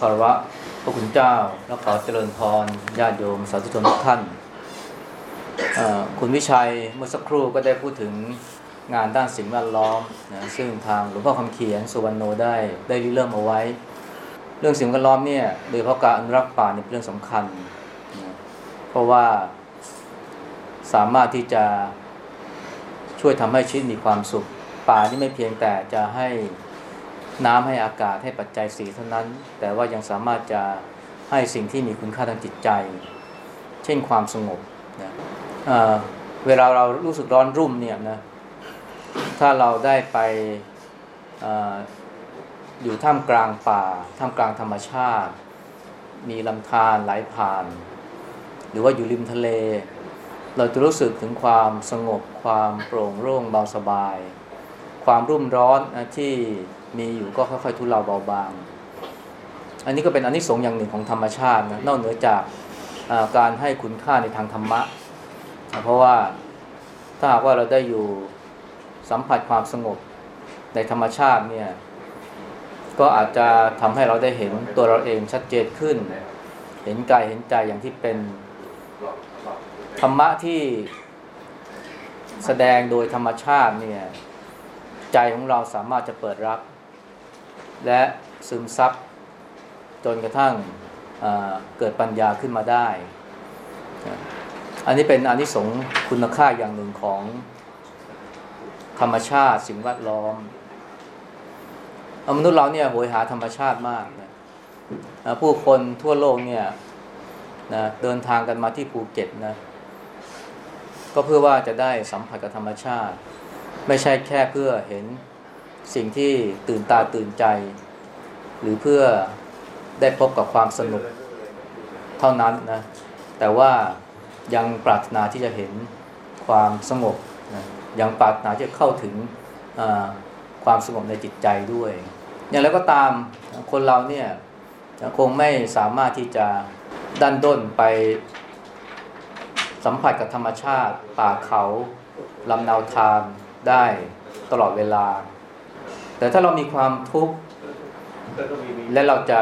คารวะพระคุณเจ้า และขอเจริญพรญาติโยมสาธุชนทุกท่าน คุณวิชัยเมื่อสักครู่ก็ได้พูดถึงงานด้านสิ่งแวดล้อมนะซึ่งทางหลวงพ่อคำเขียนสุวรรณโนได้ได้ริเริ่มเอาไว้ เรื่องสิ่งแวดล้อมเนี่ยโดยเพราะการอนุรักษ์ป่าเนี่ยเป็นเรื่องสำคัญนะเพราะว่าสามารถที่จะช่วยทำให้ชีวิตมีความสุข ป่านี่ไม่เพียงแต่จะให้ น้ำให้อากาศให้ปัจจัยสีเท่านั้น แต่ว่ายังสามารถจะให้สิ่งที่มีคุณค่าทางจิตใจ เช่นความสงบนะเเวลาเรารู้สึกร้อนรุ่มเนี่ยนะถ้าเราได้ไปออยู่ท่ามกลางป่าท่ามกลางธรรมชาติ มีลำธารไหลผ่าน หรือว่าอยู่ริมทะเล เราจะรู้สึกถึงความสงบความโปร่งโล่งเบาสบาย ความรุ่มร้อนที่ มีอยู่ก็ค่อยๆทุเลาเบาบาง อันนี้ก็เป็นอนนิสงส์อย่างหนึ่งของธรรมชาตินะนอกเหนือจากการให้คุณค่าในทางธรรมะ เพราะว่าถ้าหากว่าเราได้อยู่สัมผัสความสงบในธรรมชาติเนี่ยก็อาจจะทำให้เราได้เห็นตัวเราเองชัดเจนขึ้น เห็นกายเห็นใจอย่างที่เป็นธรรมะที่แสดงโดยธรรมชาติเนี่ยใจของเราสามารถจะเปิดรับ และซึมซับจนกระทั่งเกิดปัญญาขึ้นมาได้ อันนี้เป็นอนิสงส์คุณค่าอย่างหนึ่งของธรรมชาติสิ่งแวดล้อม มนุษย์เราเนี่ยโหยหาธรรมชาติมากนะผู้คนทั่วโลกเนี่ยนะเดินทางกันมาที่ภูเก็ตนะก็เพื่อว่าจะได้สัมผัสกับธรรมชาติ ไม่ใช่แค่เพื่อเห็น สิ่งที่ตื่นตาตื่นใจ หรือเพื่อได้พบกับความสนุกเท่านั้นนะแต่ว่ายังปรารถนาที่จะเห็นความสงบนะยังปรารถนาที่จะเข้าถึงความสงบในจิตใจด้วย อย่างไรก็ตามคนเราเนี่ยคงไม่สามารถที่จะดันด้นไปสัมผัสกับธรรมชาติ ป่าเขาลำนาวทานได้ตลอดเวลา แต่ถ้าเรามีความทุกข์และเราจะ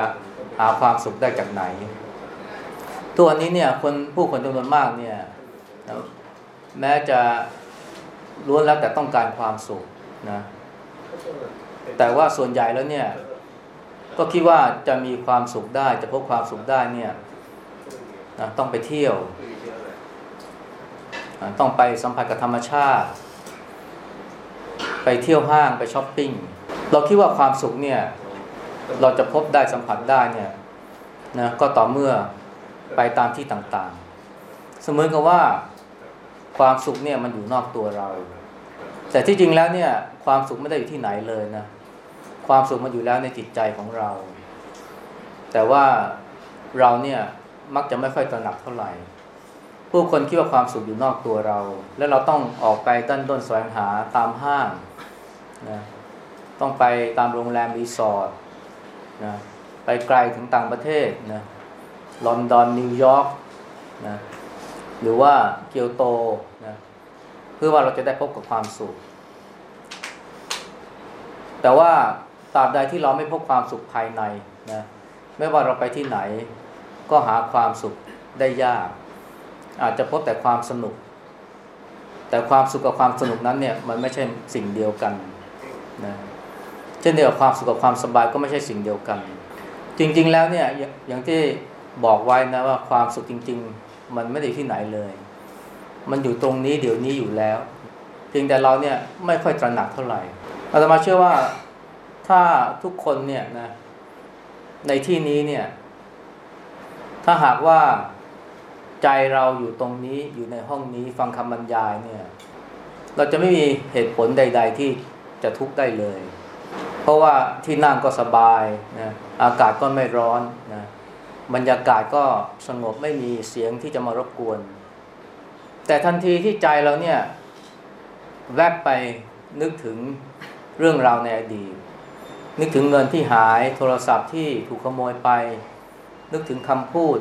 หาความสุขได้จากไหน ตัวนี้เนี่ยคนผู้คนจำนวนมากเนี่ยแม้จะล้วนแล้วแต่ต้องการความสุขนะแต่ว่าส่วนใหญ่แล้วเนี่ย ก็คิดว่าจะมีความสุขได้ จะพบความสุขได้เนี่ยนะต้องไปเที่ยวต้องไปสัมผัสกับธรรมชาติ ไปเที่ยวห้างไปช้อปปิ้ง เราคิดว่าความสุขเนี่ย เราจะพบได้สัมผัสได้เนี่ยนะก็ต่อเมื่อไปตามที่ต่างๆ เสมือนกับว่าความสุขเนี่ยมันอยู่นอกตัวเรา แต่ที่จริงแล้วเนี่ย ความสุขไม่ได้อยู่ที่ไหนเลยนะ ความสุขมันอยู่แล้วในจิตใจของเรา แต่ว่าเราเนี่ยมักจะไม่ค่อยตระหนักเท่าไหร่ผู้คนคิดว่าความสุขอยู่นอกตัวเรา แล้วเราต้องออกไปต้นต้นแสวงหาตามห้างนะ ต้องไปตามโรงแรมรีสอร์ทนะไปไกลถึงต่างประเทศนะลอนดอนนิวยอร์กนะหรือว่าเกียวโตนะเพื่อว่าเราจะได้พบกับความสุข แต่ว่าตราบใดที่เราไม่พบความสุขภายในนะไม่ว่าเราไปที่ไหน ก็หาความสุขได้ยาก อาจจะพบแต่ความสนุก แต่ความสุขกับความสนุกนั้นเนี่ยมันไม่ใช่สิ่งเดียวกันนะ ช่นเดียวกับความสุขกับความสบายก็ไม่ใช่สิ่งเดียวกัน จริง ๆ แล้วเนี่ยอย่างที่บอกไว้นะว่าความสุขจริง ๆ มันไม่ได้ที่ไหนเลย มันอยู่ตรงนี้เดี๋ยวนี้อยู่แล้ว เพียงแต่เราเนี่ยไม่ค่อยตระหนักเท่าไหร่อาตมาเชื่อว่าถ้าทุกคนเนี่ยนะในที่นี้เนี่ย ถ้าหากว่าใจเราอยู่ตรงนี้อยู่ในห้องนี้ฟังคำบรรยายเนี่ย เราจะไม่มีเหตุผลใด ๆ ที่จะทุกข์ได้เลย เพราะว่าที่นั่งก็สบายนะอากาศก็ไม่ร้อนนะบรรยากาศก็สงบไม่มีเสียงที่จะมารบกวน แต่ทันทีที่ใจเราเนี่ยแวบไปนึกถึงเรื่องราวในอดีต นึกถึงเงินที่หายโทรศัพท์ที่ถูกขโมยไป นึกถึงคำพูด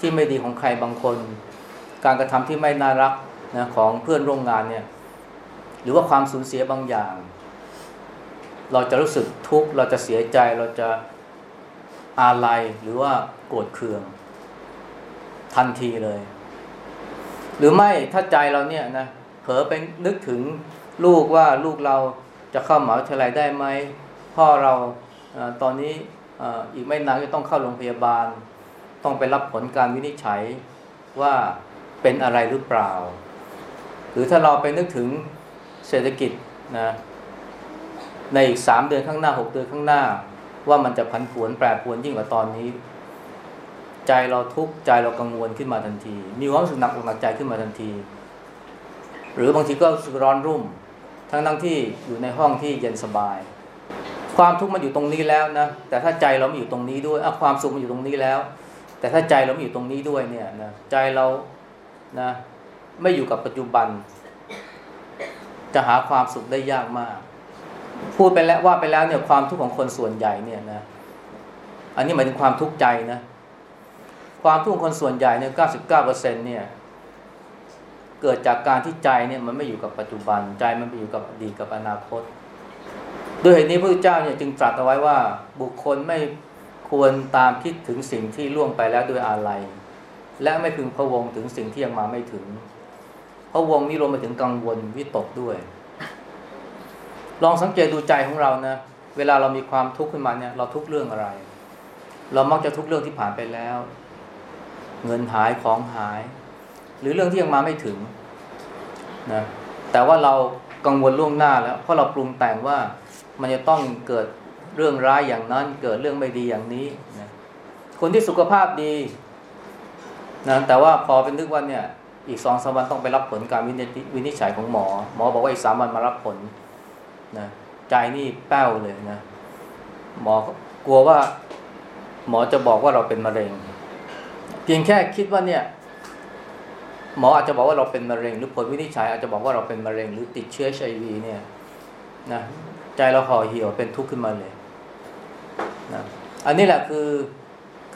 ที่ไม่ดีของใครบางคน การกระทำที่ไม่น่ารักนะของเพื่อนร่วมงานเนี่ยหรือว่าความสูญเสียบางอย่าง เราจะรู้สึกทุกข์เราจะเสียใจเราจะอาลัยหรือว่าโกรธเคือง ทันทีเลย หรือไม่ถ้าใจเราเนี่ยนะเผลอไปนึกถึงลูกว่าลูกเราจะเข้ามหาวิทยาลัยได้ไหมพ่อเราอตอนนี้ออีกไม่นานจะต้องเข้าโรงพยาบาล ต้องไปรับผลการวินิจฉัยว่าเป็นอะไรหรือเปล่า หรือถ้าเราไปนึกถึงเศรษฐกิจนะ ในอีกสามเดือนข้างหน้าหกเดือนข้างหน้า ว่ามันจะพันผวนแปรปวนยิ่งกว่าตอนนี้ ใจเราทุกข์ใจเรากังวลขึ้นมาทันที มีความรู้สึกหนักอกหนักใจขึ้นมาทันที หรือบางทีก็รู้สึกร้อนรุ่ม ทั้งทั้งที่อยู่ในห้องที่เย็นสบาย ความทุกข์มันอยู่ตรงนี้แล้วนะแต่ถ้าใจเราไม่อยู่ตรงนี้ด้วยความสุขมันอยู่ตรงนี้แล้ว แต่ถ้าใจเราไม่อยู่ตรงนี้ด้วยเนี่ยนะใจเรานะไม่อยู่กับปัจจุบัน จะหาความสุขได้ยากมาก พูดไปแล้วว่าไปแล้วเนี่ยความทุกข์ของคนส่วนใหญ่เนี่ยนะอันนี้หมายถึงความทุกข์ใจนะ ความทุกข์ของคนส่วนใหญ่เนี่ยเก้าสิบเก้าเปอร์เซ็นเนี่ยเกิดจากการที่ใจเนี่ยมันไม่อยู่กับปัจจุบันใจมันไปอยู่กับอดีตกับอนาคตด้วยเหตุนี้พระเจ้าเนี่ยจึงตรัสเอาไว้ว่าบุคคลไม่ควรตามคิดถึงสิ่งที่ล่วงไปแล้วด้วยอาลัยและไม่พึงพะวงถึงสิ่งที่ยังมาไม่ถึงพะวงนี้รวมไปถึงกังวลวิตกด้วย ลองสังเกตดูใจของเรานะเวลาเรามีความทุกข์ขึ้นมาเนี่ยเราทุกเรื่องอะไร เรามักจะทุกเรื่องที่ผ่านไปแล้ว เงินหายของหาย หรือเรื่องที่ยังมาไม่ถึงนะแต่ว่าเรากังวลล่วงหน้าแล้ว เพราะเราปรุงแต่งว่ามันจะต้องเกิดเรื่องร้ายอย่างนั้น เกิดเรื่องไม่ดีอย่างนี้นะคนที่สุขภาพดีนะแต่ว่าพอเป็นนึกว่าเนี่ยอีกสองสามวันต้องไปรับผลการวินิจฉัยของหมอ หมอบอกว่าอีกสามวันมารับผล นะใจนี่แป้วเลยนะหมอกลัวว่า หมอจะบอกว่าเราเป็นมะเร็ง เพียงแค่คิดว่าเนี่ย หมออาจจะบอกว่าเราเป็นมะเร็ง หรือผลวินิจฉัยอาจจะบอกว่าเราเป็นมะเร็ง หรือติดเชื้อไชวีเนี่ยนะใจเราห่อเหี่ยวเป็นทุกข์ขึ้นมาเลยนะอันนี้แหละคือ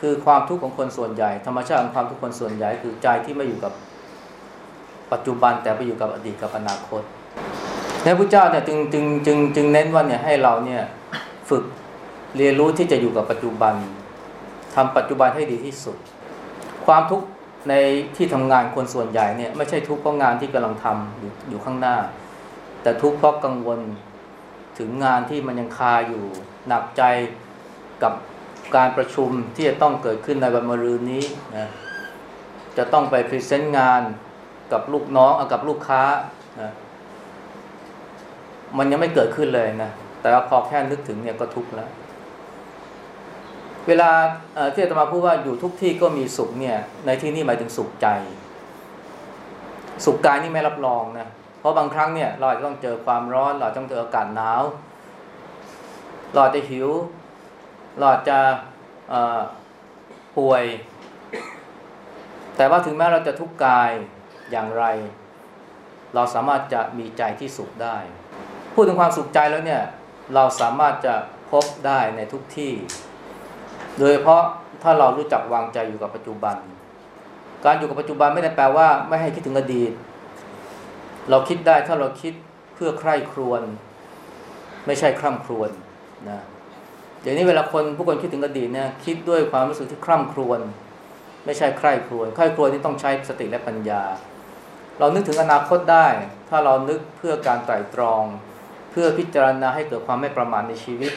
คือความทุกข์ของคนส่วนใหญ่ ธรรมชาติของความทุกข์คนส่วนใหญ่ คือใจที่ไม่อยู่กับปัจจุบันแต่ไปอยู่กับอดีตกับอนาคต พระพุทธเจ้าเนี่ยจึงจึงจึงจึงเน้นว่าเนี่ยให้เราเนี่ยฝึกเรียนรู้ที่จะอยู่กับปัจจุบันทำปัจจุบันให้ดีที่สุด ความทุกข์ในที่ทำงานคนส่วนใหญ่เนี่ยไม่ใช่ทุกข์เพราะงานที่กำลังทำอยู่อยู่ข้างหน้า แต่ทุกข์เพราะกังวลถึงงานที่มันยังคาอยู่หนักใจกับการประชุมที่จะต้องเกิดขึ้นในวันมะรืนนี้นะจะต้องไปพรีเซนต์งานกับลูกน้องอกับลูกค้านะ มันยังไม่เกิดขึ้นเลยนะ แต่ว่าพอแค่นึกถึงเนี่ยก็ทุกข์แล้ว เวลาที่อาตมาพูดว่าอยู่ทุกที่ก็มีสุขเนี่ย ในที่นี้หมายถึงสุขใจ สุขกายนี่ไม่รับรองนะ เพราะบางครั้งเนี่ยเราอาจจะต้องเจอความร้อน เราต้องเจออากาศหนาว เราจะหิว เราจะป่วย แต่ว่าถึงแม้เราจะทุกข์กายอย่างไร เราสามารถจะมีใจที่สุขได้ พูดถึงความสุขใจแล้วเนี่ย เราสามารถจะพบได้ในทุกที่ โดยเฉพาะถ้าเรารู้จักวางใจอยู่กับปัจจุบัน การอยู่กับปัจจุบันไม่ได้แปลว่า ไม่ให้คิดถึงอดีต เราคิดได้ถ้าเราคิดเพื่อใคร่ครวญไม่ใช่คร่ำครวญนะเดี๋ยวนี้เวลาคนผู้คนคิดถึงอดีตเนี่ยคิดด้วยความรู้สึกที่คร่ำครวญไม่ใช่ใคร่ครวญใคร่ครวญนี่ต้องใช้สติและปัญญา เรานึกถึงอนาคตได้ ถ้าเรานึกเพื่อการไตร่ตรอง เพื่อพิจารณาให้เกิดความไม่ประมาทในชีวิต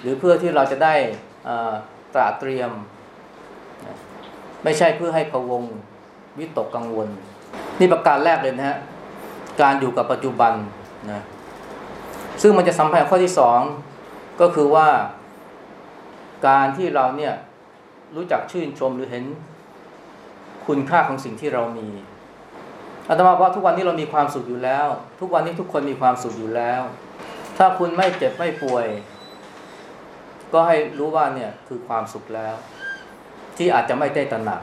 หรือเพื่อที่เราจะได้ตราเตรียม ไม่ใช่เพื่อให้พวงวิตกกังวล นี่ประการแรกเลยนะฮะการอยู่กับปัจจุบันนะซึ่งมันจะสัมพันธ์ข้อที่สองก็คือว่า การที่เราเนี่ยรู้จักชื่นชมหรือเห็นคุณค่าของสิ่งที่เรามี อาตมาว่าทุกวันนี้เรามีความสุขอยู่แล้ว ทุกวันนี้ทุกคนมีความสุขอยู่แล้ว ถ้าคุณไม่เจ็บไม่ป่วย ก็ให้รู้ว่าเนี่ยคือความสุขแล้ว ที่อาจจะไม่ได้ตระหนัก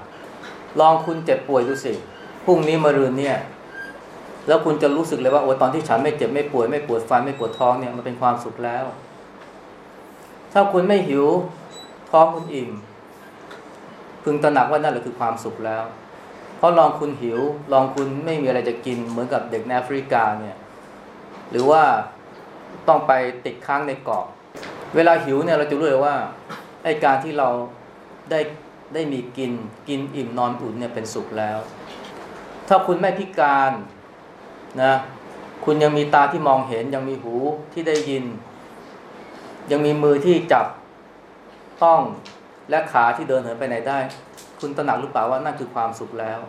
ลองคุณเจ็บป่วยดูสิพรุ่งนี้มะรืนเนี่ยแล้วคุณจะรู้สึกเลยว่าโอ้ตอนที่ฉันไม่เจ็บไม่ป่วยไม่ปวดฟันไม่ปวดท้องเนี่ยมันเป็นความสุขแล้ว ถ้าคุณไม่หิวท้องคุณอิ่มพึงตระหนักว่านั่นแหละคือความสุขแล้ว เพราะลองคุณหิว ลองคุณไม่มีอะไรจะกินเหมือนกับเด็กในแอฟริกาเนี่ยหรือว่าต้องไปติดค้างในเกาะเวลาหิวเนี่ยเราจะรู้เลยว่าไอการที่เราได้ได้มีกินกินอิ่มนอนอุ่นเนี่ยเป็นสุขแล้ว ถ้าคุณไม่พิการนะคุณยังมีตาที่มองเห็นยังมีหูที่ได้ยิน ยังมีมือที่จับต้องและขาที่เดินเหินไปไหนได้ คุณตระหนักหรือเปล่าว่านั่นคือความสุขแล้ว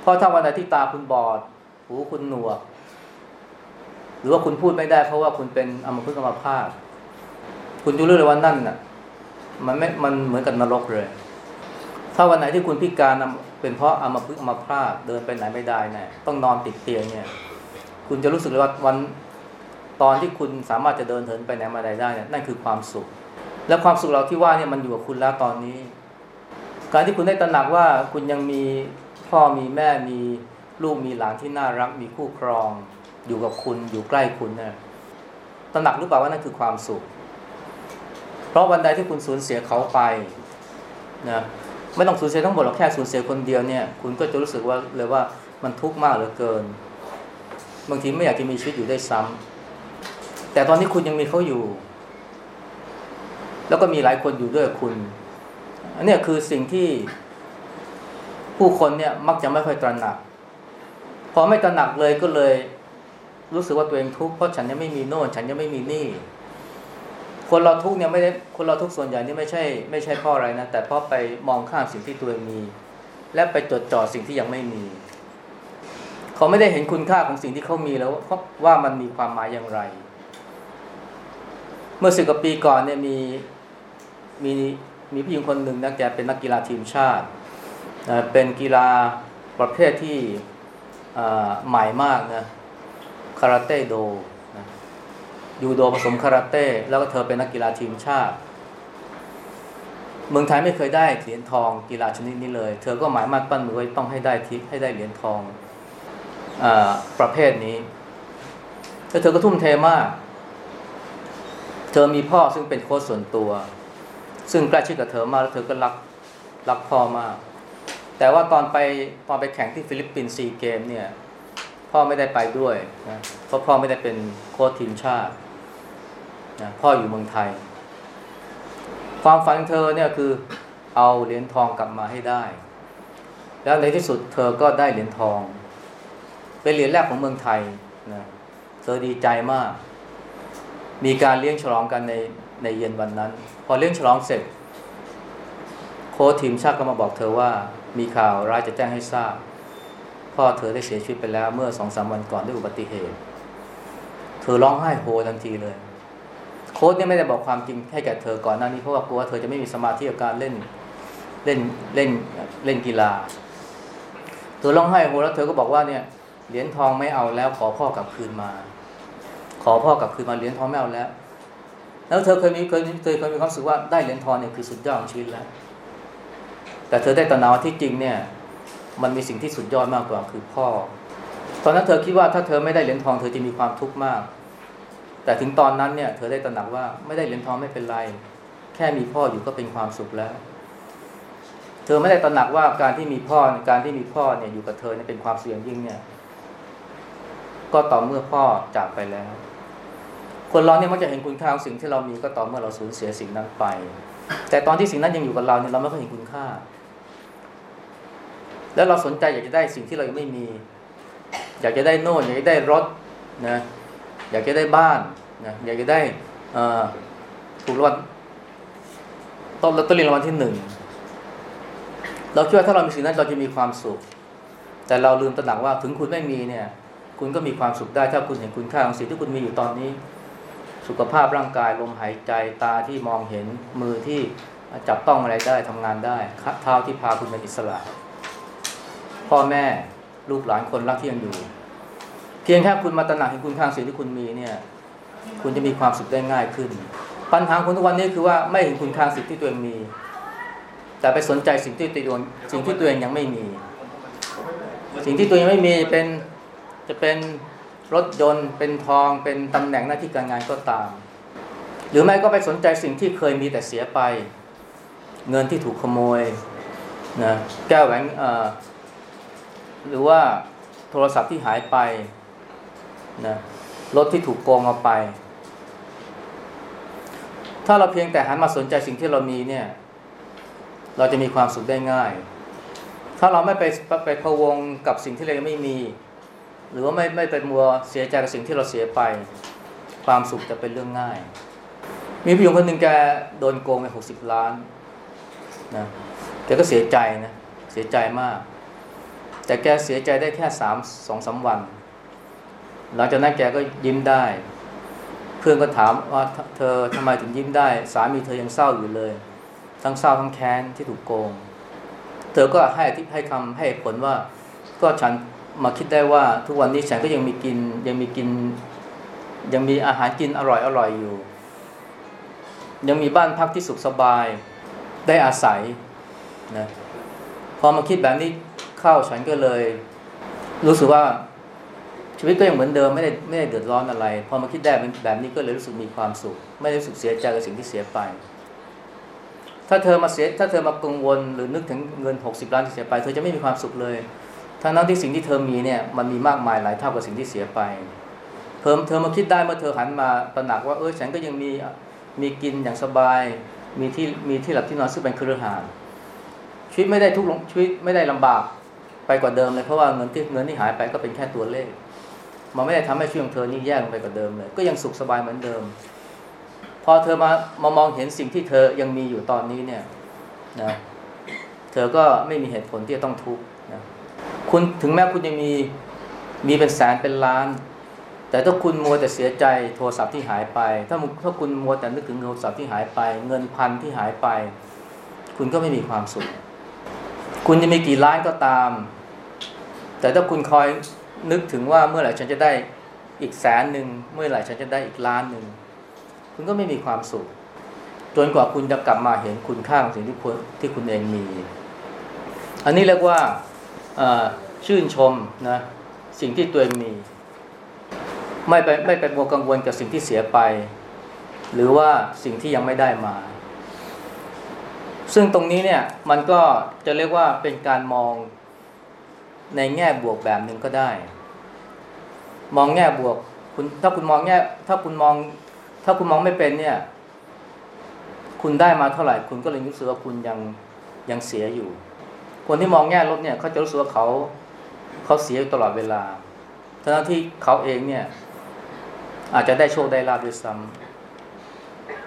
เพราะถ้าวันใดที่ตาคุณบอด หูคุณหนวก หรือว่าคุณพูดไม่ได้เพราะว่าคุณเป็นอัมพฤกอัมพาตคุณจะรู้เลยว่านั่นน่ะ มันไม่ มันเหมือนกับนรกเลย ถ้าวันไหนที่คุณพิการเป็นเพราะอัมพฤกอมพาตเดินไปไหนไม่ได้เนี่ยต้องนอนติดเตียงเนี่ย คุณจะรู้สึกเลยว่าวันตอนที่คุณสามารถจะเดินเหินไปไหนมาไหนได้เนี่ยนั่นคือความสุข และความสุขเราที่ว่าเนี่ยมันอยู่กับคุณแล้วตอนนี้ การที่คุณได้ตระหนักว่าคุณยังมีพ่อมีแม่มีลูกมีหลานที่น่ารักมีคู่ครอง อยู่กับคุณอยู่ใกล้คุณเนี่ยตระหนักหรือเปล่าว่านั่นคือความสุข เพราะวันใดที่คุณสูญเสียเขาไปนะไม่ต้องสูญเสียทั้งหมดหรอกแค่สูญเสียคนเดียวเนี่ย คุณก็จะรู้สึกว่าเลยว่ามันทุกข์มากเหลือเกิน บางทีไม่อยากจะมีชีวิตอยู่ได้ซ้ำแต่ตอนนี้คุณยังมีเขาอยู่ แล้วก็มีหลายคนอยู่ด้วยคุณ อันนี้คือสิ่งที่ผู้คนเนี่ยมักจะไม่ค่อยตระหนัก พอไม่ตระหนักเลยก็เลย รู้สึกว่าตัวเองทุกข์เพราะฉันยังไม่มีโน่น ฉันยังไม่มีนี่ คนเราทุกข์เนี่ยไม่ได้คนเราทุกข์ส่วนใหญ่นี่ไม่ใช่ไม่ใช่เพราะอะไรนะแต่เพราะไปมองข้ามสิ่งที่ตัวเองมี และไปจดจ่อสิ่งที่ยังไม่มี เขาไม่ได้เห็นคุณค่าของสิ่งที่เขามีแล้วว่ามันมีความหมายอย่างไร เมื่อสิบกว่าปีก่อนเนี่ยมีมี มีผู้หญิงคนหนึ่งนะแกเป็นนักกีฬาทีมชาติ เป็นกีฬาประเภทที่ใหม่มากนะคาราเต้โดยูโดผสมคาราเต้แล้วก็เธอเป็นนักกีฬาทีมชาติ เมืองไทยไม่เคยได้เหรียญทองกีฬาชนิดนี้เลย เธอก็หมายมั่นปั้นมือไว้ต้องให้ได้ทิให้ได้เหรียญทองอประเภทนี้แล้วเธอก็ทุ่มเทมาก เธอมีพ่อซึ่งเป็นโค้ชส่วนตัว ซึ่งใกล้ชิดกับเธอมากแล้วเธอก็รักรักพ่อมาก แต่ว่าตอนไปตอนไปแข่งที่ฟิลิปปินส์ซีเกมส์เนี่ยพ่อไม่ได้ไปด้วยนะเพราะพ่อไม่ได้เป็นโค้ชทีมชาตินะพ่ออยู่เมืองไทย ความฝันเธอเนี่ยคือเอาเหรียญทองกลับมาให้ได้ แล้วในที่สุดเธอก็ได้เหรียญทอง เป็นเหรียญแรกของเมืองไทยนะเธอดีใจมาก มีการเลี้ยงฉลองกันในในเย็นวันนั้น พอเลี้ยงฉลองเสร็จ โค้ชทีมชาติก็มาบอกเธอว่า มีข่าวร้ายจะแจ้งให้ทราบ พ่อเธอได้เสียชีวิตไปแล้วเมื่อสองสามวันก่อนด้วยอุบัติเหตุ เธอร้องไห้โฮทันทีเลย โค้ชเนี่ยไม่ได้บอกความจริงให้แก่เธอก่อนหน้านี้เพราะว่ากลัวเธอจะไม่มีสมาธิกับการเล่นเล่นเล่นเล่นกีฬา เธอร้องไห้โฮแล้วเธอก็บอกว่าเนี่ยเหรียญทองไม่เอาแล้วขอพ่อกลับคืนมา ขอพ่อกลับคืนมาเหรียญทองไม่เอาแล้ว แล้วเธอเคยมีเคยเคยเคยมีความรู้สึกว่าได้เหรียญทองเนี่ยคือสุดยอดของชีวิตแล้ว แต่เธอได้ตระหนักที่จริงเนี่ย มันมีสิ่งที่สุดยอดมากกว่าคือพ่อ ตอนนั้นเธอคิดว่าถ้าเธอไม่ได้เหรียญทองเธอจะมีความทุกข์มาก แต่ถึงตอนนั้นเนี่ย เธอได้ตระหนักว่าไม่ได้เหรียญทองไม่เป็นไร แค่มีพ่ออยู่ก็เป็นความสุขแล้ว เธอไม่ได้ตระหนักว่าการที่มีพ่อการที่มีพ่อเนี่ยอยู่กับเธอเนี่ยเป็นความเสุขอย่างยิ่งเนี่ย ก็ต่อเมื่อพ่อจากไปแล้ว คนเราเนี่ยมักจะเห็นคุณค่าของสิ่งที่เรามีก็ต่อเมื่อเราสูญเสียสิ่งนั้นไป แต่ตอนที่สิ่งนั้นยังอยู่กับเราเนี่ยเราไม่เคยเห็นคุณค่า แล้วเราสนใจอยากจะได้สิ่งที่เรายังไม่มี อยากจะได้โน่นอยากจะได้รถนะอยากจะได้บ้านนะอยากจะได้ถูกรางวัลต้นลอตเตอรี่รางวัลที่หนึ่งเราคิดว่าถ้าเรามีสิ่งนั้นเราจะมีความสุข แต่เราลืมตระหนักว่าถึงคุณไม่มีเนี่ย คุณก็มีความสุขได้ถ้าคุณเห็นคุณค่าของสิ่งที่คุณมีอยู่ตอนนี้ สุขภาพร่างกายลมหายใจตาที่มองเห็นมือที่จับต้องอะไรได้ทำงานได้เท้าที่พาคุณเป็นอิสระ พ่อแม่ลูกหลานคนรักที่ยังอยู่ เพียงแค่คุณมาตระหนักเห็นคุณค่าสิ่งที่คุณมีเนี่ย คุณจะมีความสุขได้ง่ายขึ้น ปัญหาคนทุกวันนี้คือว่าไม่เห็นคุณค่าสิ่งที่ตัวเองมี แต่ไปสนใจสิ่งที่ตัวเองสิ่งที่ตัวเองยังไม่มี สิ่งที่ตัวเองไม่มีเป็นจะเป็น รถยนต์เป็นทองเป็นตำแหน่งหน้าที่การงานก็ตาม หรือไม่ก็ไปสนใจสิ่งที่เคยมีแต่เสียไป เงินที่ถูกขโมยนะแก้วแหวนหรือว่าโทรศัพท์ที่หายไปนะรถที่ถูกโกงเอาไป ถ้าเราเพียงแต่หันมาสนใจสิ่งที่เรามีเนี่ย เราจะมีความสุขได้ง่าย ถ้าเราไม่ไปไปพะวงกับสิ่งที่เรายังไม่มี หรือว่าไม่ไม่ไปมัวเสียใจกับสิ่งที่เราเสียไป ความสุขจะเป็นเรื่องง่าย มีผู้หญิงคนหนึ่งแกโดนโกงไปหกสิบล้านนะแกก็เสียใจนะเสียใจมาก แต่แกเสียใจได้แค่สามสองสาวัน หลังจากนั้นแกก็ยิ้มได้ เพื่อนก็ถามว่าเธอทำไมถึงยิ้มได้ สามีเธอยังเศร้าอยู่เลย ทั้งเศร้าทั้งแค้นที่ถูกโกง เธอก็ให้ที่ให้คำให้ผลว่าก็ฉัน มาคิดได้ว่าทุกวันนี้ฉันก็ยังมีกินยังมีกิน ยังมีอาหารกินอร่อยอร่อยอยู่ ยังมีบ้านพักที่สุขสบายได้อาศัยนะพอมาคิดแบบนี้เข้าฉันก็เลย รู้สึกว่าชีวิตก็ยังเหมือนเดิมไม่ได้ไม่ได้เดือดร้อนอะไร พอมาคิดได้แบบนี้ก็เลยรู้สึกมีความสุข ไม่ได้รู้สึกเสียใจกับสิ่งที่เสียไป ถ้าเธอมาเสียถ้าเธอมากังวลหรือนึกถึงเงิน 60 ล้านที่เสียไป เธอจะไม่มีความสุขเลย ทั้งนั้นที่สิ่งที่เธอมีเนี่ยมันมีมากมายหลายเท่ากับสิ่งที่เสียไปเพิ่มเธอมาคิดได้เมื่อเธอหันมาตระหนักว่าเออฉันก็ยังมีมีกินอย่างสบาย มีที่มีที่หลับที่นอนซึ่งเป็นเครือหานชีวิตไม่ได้ทุกข์ชีวิตไม่ได้ลำบากไปกว่าเดิมเลยเพราะว่าเงินที่เงินที่หายไปก็เป็นแค่ตัวเลข มันไม่ได้ทำให้ชีวิตของเธอนี่แย่ลงไปกว่าเดิมเลย ก็ยังสุขสบายเหมือนเดิม พอเธอมามามองเห็นสิ่งที่เธอยังมีอยู่ตอนนี้เนี่ยนะเธอก็ไม่มีเหตุผลที่จะต้องทุกข์ คุณถึงแม้คุณจะมีมีเป็นแสนเป็นล้าน แต่ถ้าคุณมัวแต่เสียใจโทรศัพท์ที่หายไป ถ้าถ้าคุณมัวแต่นึกถึงโทรศัพท์ที่หายไป เงินพันที่หายไป คุณก็ไม่มีความสุข คุณจะมีกี่ล้านก็ตาม แต่ถ้าคุณคอยนึกถึงว่าเมื่อไหร่ฉันจะได้อีกแสนหนึ่งเมื่อไหร่ฉันจะได้อีกล้านหนึ่งคุณก็ไม่มีความสุขจนกว่าคุณจะกลับมาเห็นคุณค่าของสิ่งที่คุณที่คุณเองมี อันนี้เรียกว่า ชื่นชมนะสิ่งที่ตัวเองมี ไม่ไปไม่ไปมัวกังวลกับสิ่งที่เสียไป หรือว่าสิ่งที่ยังไม่ได้มา ซึ่งตรงนี้เนี่ยมันก็จะเรียกว่าเป็นการมองในแง่บวกแบบหนึ่งก็ได้ มองแง่บวกคุณถ้าคุณมองแง่ถ้าคุณมอง ถ้าคุณมองไม่เป็นเนี่ย คุณได้มาเท่าไหร่ คุณก็เลยรู้สึกว่าคุณยังยังเสียอยู่ คนที่มองแง่ลบเนี่ยเขาจะรู้สึกว่าเขาเขาเสียตลอดเวลาทั้งที่เขาเองเนี่ย อาจจะได้โชคได้ลาบด้วยซ้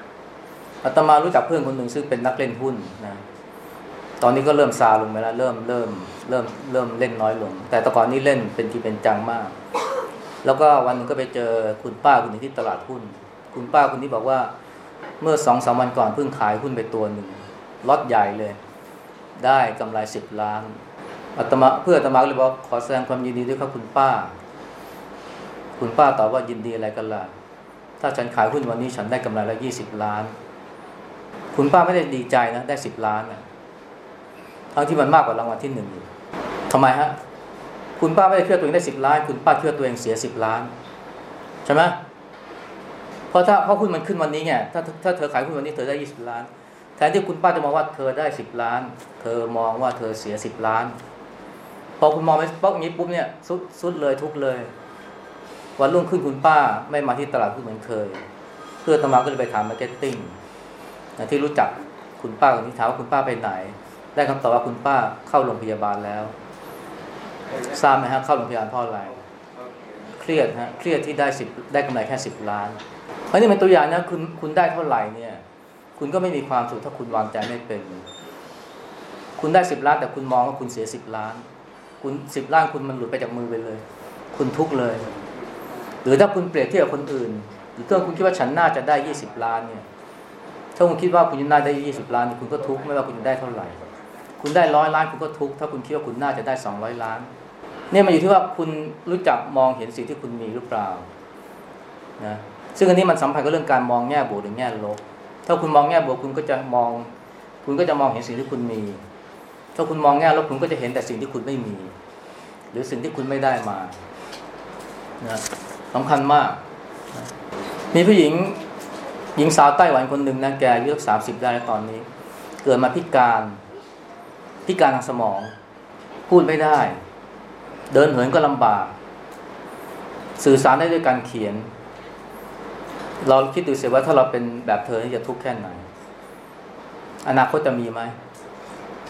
ำอาตมารู้จักเพื่อนคนหนึ่งซึ่งเป็นนักเล่นหุ้นนะตอนนี้ก็เริ่มซาลงไปแล้วเริ่มเริ่มเริ่มเริ่มเล่นน้อยลง แต่ตะก่อนนี้เล่นเป็นทีเป็นจังมาก แล้วก็วันนึงก็ไปเจอคุณป้าคนนึงที่ตลาดหุ้น คุณป้าคนนี้บอกว่า เมื่อสองสามวันก่อนเพิ่งขายหุ้นไปตัวหนึ่งล็อตใหญ่เลย ได้กำไรสิบล้านอาตมาเพื่ออาตมาเลยบอกขอแสดงความยินดีด้วยครับคุณป้า คุณป้าตอบว่ายินดีอะไรกันล่ะถ้าฉันขายหุ้นวันนี้ฉันได้กำไรแล้วยี่สิบล้าน คุณป้าไม่ได้ดีใจนะได้สิบล้านนะทั้งที่มันมากกว่ารางวัลที่หนึ่งอยู่ทำไมฮะคุณป้าไม่ได้เชื่อตัวเองได้สิบล้าน คุณป้าเชื่อตัวเองเสียสิบล้านใช่ไหมเพราะถ้าเพราะหุ้นมันขึ้นวันนี้ไงถ้าถ้าเธอขายหุ้นวันนี้เธอได้ยี่สิบล้าน ทนที่คุณป้าจะมองว่าเธอได้สิบล้าน เธอมองว่าเธอเสียสิบล้าน พอคุณมองไปแบบนี้ปุ๊บเนี่ยสุดสุดเลยทุกข์เลย วันรุ่งขึ้นคุณป้าไม่มาที่ตลาดหุ้นเหมือนเคย เพื่ออาตมาก็เลยไปถาม marketing ที่รู้จักคุณป้าคนนี้ถามว่าคุณป้าไปไหน ได้คำตอบว่าคุณป้าเข้าโรงพยาบาลแล้วทราบไหมฮะเข้าโรงพยาบาลเพราะอะไรเครียดฮะเครียดที่ได้สิบได้กำไรแค่สิบล้านเพราะนี่เป็นตัวอย่างนะคุณคุณได้เท่าไหร่เนี่ย คุณก็ไม่มีความสุขถ้าคุณวางใจไม่เป็น คุณได้สิบล้านแต่คุณมองว่าคุณเสียสิบล้าน คุณสิบล้านคุณมันหลุดไปจากมือไปเลย คุณทุกเลย หรือถ้าคุณเปรียบเทียบกับคนอื่น หรือถ้าคุณคิดว่าฉันน่าจะได้ยี่สิบล้านเนี่ยถ้าคุณคิดว่าคุณจะน่าได้ยี่สิบล้าน คุณก็ทุกไม่ว่าคุณจะได้เท่าไหร่ คุณได้ร้อยล้านคุณก็ทุกข์ถ้าคุณคิดว่าคุณน่าจะได้สองร้อยล้าน เนี่ยมันอยู่ที่ว่าคุณรู้จักมองเห็นสิ่งที่คุณมีหรือเปล่านะซึ่งอันนี้มันสัมพันธ์กับเรื่องการมองแง่บวกหรือแง่ลบ ถ้าคุณมองแง่บวกคุณก็จะมอง คุณก็จะมองเห็นสิ่งที่คุณมี ถ้าคุณมองแง่ลบคุณก็จะเห็นแต่สิ่งที่คุณไม่มี หรือสิ่งที่คุณไม่ได้มานะสำคัญมาก มีผู้หญิงหญิงสาวไต้หวันคนหนึ่งนะแกอายุสามสิบได้ตอนนี้ เกิดมาพิการพิการทางสมอง พูดไม่ได้ เดินเหินก็ลำบาก สื่อสารได้ด้วยการเขียน เราคิดดูสิว่าถ้าเราเป็นแบบเธอจะทุกข์แค่ไหน อนาคตจะมีไหม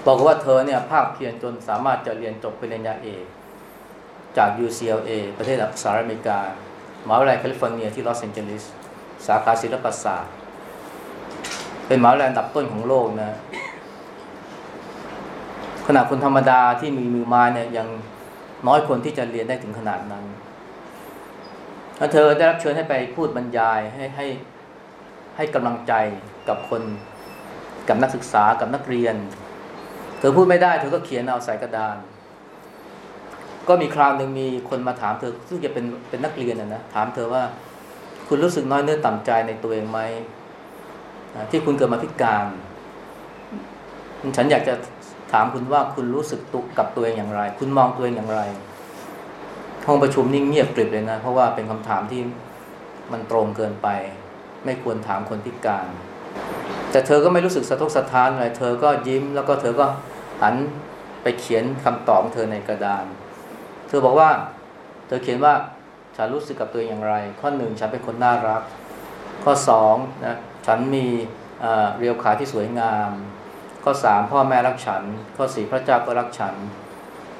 บอกว่าเธอเนี่ยภาคเพียรจนสามารถจะเรียนจบปริญญาเอกจาก UCLA ประเทศสหรัฐอเมริกา มหาวิทยาลัยแคลิฟอร์เนียที่ลอสแอนเจลิส สาขาศิลปศาสตร์ เป็นมหาวิทยาลัยอันดับต้นของโลกนะ ขนาดคนธรรมดาที่มีมือไม้เนี่ยยังน้อยคนที่จะเรียนได้ถึงขนาดนั้น แล้วเธอได้รับเชิญให้ไปพูดบรรยายให้ให้ให้กำลังใจกับคนกับนักศึกษากับนักเรียน เธอพูดไม่ได้เธอก็เขียนเอาใส่กระดาน ก็มีคราวหนึ่งมีคนมาถามเธอซึ่งจะเป็นเป็นนักเรียนนะนะถามเธอว่าคุณรู้สึกน้อยเนื้อต่ำใจในตัวเองไหมที่คุณเกิดมาพิการฉันอยากจะถามคุณว่าคุณรู้สึกตุกกับตัวเองอย่างไร คุณมองตัวเองอย่างไร ห้องประชุมนิ่งเงียบกริบเลยนะ เพราะว่าเป็นคำถามที่มันตรงเกินไป ไม่ควรถามคนพิการ แต่เธอก็ไม่รู้สึกสะทกสะท้านอะไร เธอก็ยิ้มแล้วก็เธอก็หันไปเขียนคำตอบของเธอในกระดาน เธอบอกว่า เธอเขียนว่าฉันรู้สึกกับตัวเองอย่างไร ข้อหนึ่งฉันเป็นคนน่ารัก ข้อสองนะฉันมีเรียวขาที่สวยงาม ข้อสามพ่อแม่รักฉัน ข้อสี่พระเจ้าก็รักฉัน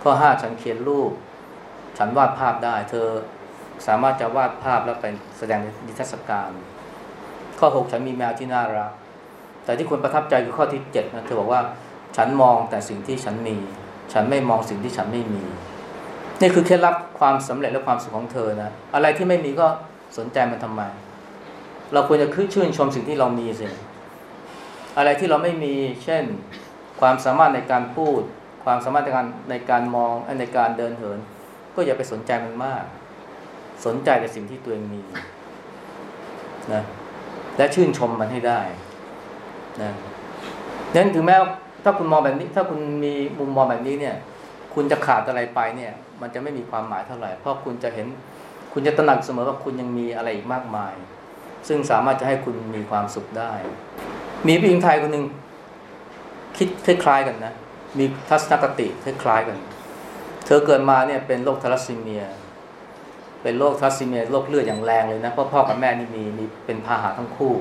ข้อห้าฉันเขียนรูป ฉันวาดภาพได้ เธอสามารถจะวาดภาพแล้วเป็นแสดงในนิทรรศการ ข้อหกฉันมีแมวที่น่ารัก แต่ที่ควรประทับใจคือข้อที่เจ็ดนะเธอบอกว่าฉันมองแต่สิ่งที่ฉันมี ฉันไม่มองสิ่งที่ฉันไม่มี นี่คือเคล็ดลับความสำเร็จและความสุขของเธอนะอะไรที่ไม่มีก็สนใจมันทำไม เราควรจะคือชื่นชมสิ่งที่เรามีสิอะไรที่เราไม่มี เช่น ความสามารถในการพูด ความสามารถในการในการมองในการเดินเหิน ก็อย่าไปสนใจมันมาก สนใจแต่สิ่งที่ตัวเองมีนะและชื่นชมมันให้ได้นะนั้นถึงแม้ถ้าคุณมองแบบนี้ ถ้าคุณมีมุมมองแบบนี้เนี่ย คุณจะขาดอะไรไปเนี่ย มันจะไม่มีความหมายเท่าไหร่ เพราะคุณจะเห็น คุณจะตระหนักเสมอว่าคุณยังมีอะไรอีกมากมาย ซึ่งสามารถจะให้คุณมีความสุขได้ มีผู้หญิงไทยคนหนึ่งคิดคล้ายๆกันนะ มีทัศนคติคล้ายๆกัน ธอเกิดมาเนี่ยเป็นโรคทารัสซีเมีย เป็นโรคทารัสซีเมียโรคเลือดอย่างแรงเลยนะเพราะพ่อกับแม่นี่มีมีเป็นพาหะทั้งคู่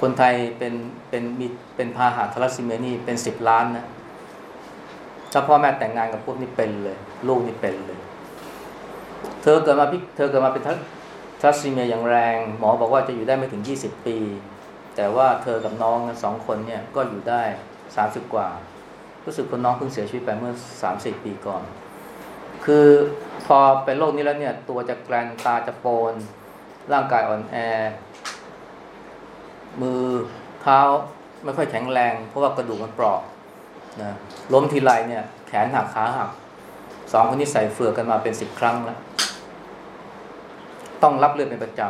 คนไทยเป็นเป็นมีเป็นพาหะทารัสซีเมียนี่เป็นสิบล้านนะถ้าพ่อแม่แต่งงานกับพวกนี้เป็นเลย ลูกนี่เป็นเลย เธอเกิดมาพิเธอเกิดมาเป็นทรัสซีเมียอย่างแรง หมอบอกว่าจะอยู่ได้ไม่ถึงยี่สิบปี แต่ว่าเธอกับน้องสองคนเนี่ยก็อยู่ได้สามสิบกว่า รู้สึกคนน้องเพิ่งเสียชีวิตไปเมื่อสามสี่ปีก่อน คือพอเป็นโรคนี้แล้วเนี่ย ตัวจะแกรนตาจะโปน ร่างกายอ่อนแอ มือเท้าไม่ค่อยแข็งแรง เพราะว่ากระดูกมันเปราะนะล้มทีไรเนี่ย แขนหักขาหักสองคนนี้ใส่เฟือกกันมาเป็นสิบครั้งแล้ว ต้องรับเลือดเป็นประจ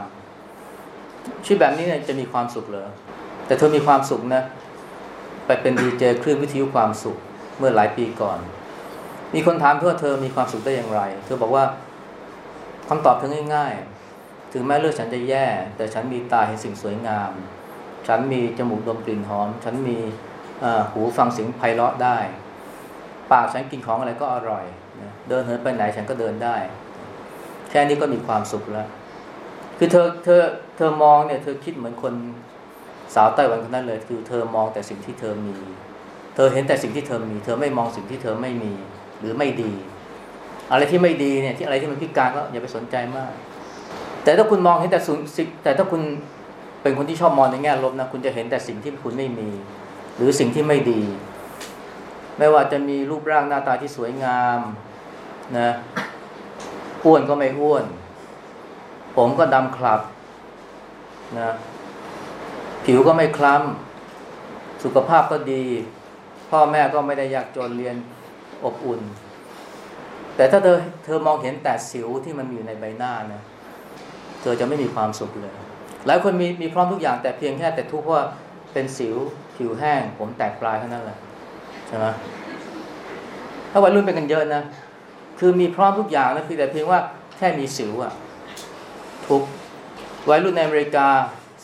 ำชีวิตแบบนี้เนี่ยจะมีความสุขเหรอแต่เธอมีความสุขนะ ไปเป็นดีเจคลื่นวิทยุความสุขเมื่อหลายปีก่อน มีคนถามเธอว่าเธอมีความสุขได้อย่างไร เธอบอกว่าคำตอบเธอง่าย ๆ ถึงแม้เลือดฉันจะแย่ แต่ฉันมีตาเห็นสิ่งสวยงาม ฉันมีจมูกดมกลิ่นหอม ฉันมีหูฟังเสียงไพเราะได้ ปากฉันกินของอะไรก็อร่อย เดินเหินไปไหนฉันก็เดินได้ แค่นี้ก็มีความสุขแล้ว คือเธอเธอเธอมองเนี่ยเธอคิดเหมือนคน สาวไต้หวันคนนั้นเลย คือเธอมองแต่สิ่งที่เธอมี เธอเห็นแต่สิ่งที่เธอมี เธอไม่มองสิ่งที่เธอไม่มีหรือไม่ดี อะไรที่ไม่ดีเนี่ยที่อะไรที่มันพิการก็อย่าไปสนใจมาก แต่ถ้าคุณมองเห็นแต่สิ่งแต่ถ้าคุณเป็นคนที่ชอบมองในแง่ลบนะคุณจะเห็นแต่สิ่งที่คุณไม่มี หรือสิ่งที่ไม่ดี ไม่ว่าจะมีรูปร่างหน้าตาที่สวยงามนะอ้วนก็ไม่อ้วน ผมก็ดำคลับนะ ผิวก็ไม่คล้ำ สุขภาพก็ดี พ่อแม่ก็ไม่ได้อยากจนเรียนอบอุ่น แต่ถ้าเธอเธอมองเห็นแต่สิวที่มันอยู่ในใบหน้านะเธอจะไม่มีความสุขเลย หลายคนมีมีพร้อมทุกอย่างแต่เพียงแค่แต่ทุกข์ว่าเป็นสิวผิวแห้ง ผมแตกปลายเท่านั้นแหละใช่ไหมถ้าวัยรุ่นเป็นกันเยอะนะ คือมีพร้อมทุกอย่างนะคือแต่เพียงว่าแค่มีสิวอะทุกวัยรุ่นในอเมริกา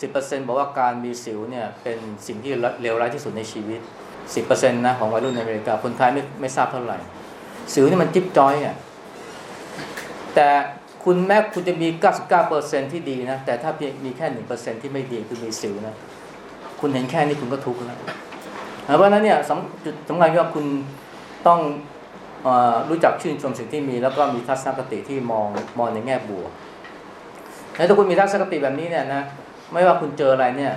10%บอกว่าการมีสิวเนี่ยเป็นสิ่งที่เลวร้ายที่สุดในชีวิต 10%นะของวัยรุ่นในอเมริกา คนไทยไม่ไม่ทราบเท่าไหร่ สิวนี่มันจิ๊บจ้อยอะแต่คุณแม้คุณจะมี 99%ที่ดีนะ แต่ถ้ามีแค่ 1%ที่ไม่ดีคือมีสิวนะ คุณเห็นแค่นี้คุณก็ทุกข์แล้วเพราะนั้นเนี่ยจุดสำคัญคือว่าคุณต้องอรู้จักชื่นชมสิ่งที่มี แล้วก็มีทัศนคติที่มองมองในแง่บวกแล้วถ้าคุณมีทัศนคติแบบนี้เนี่ยนะ ไม่ว่าคุณเจออะไรเนี่ย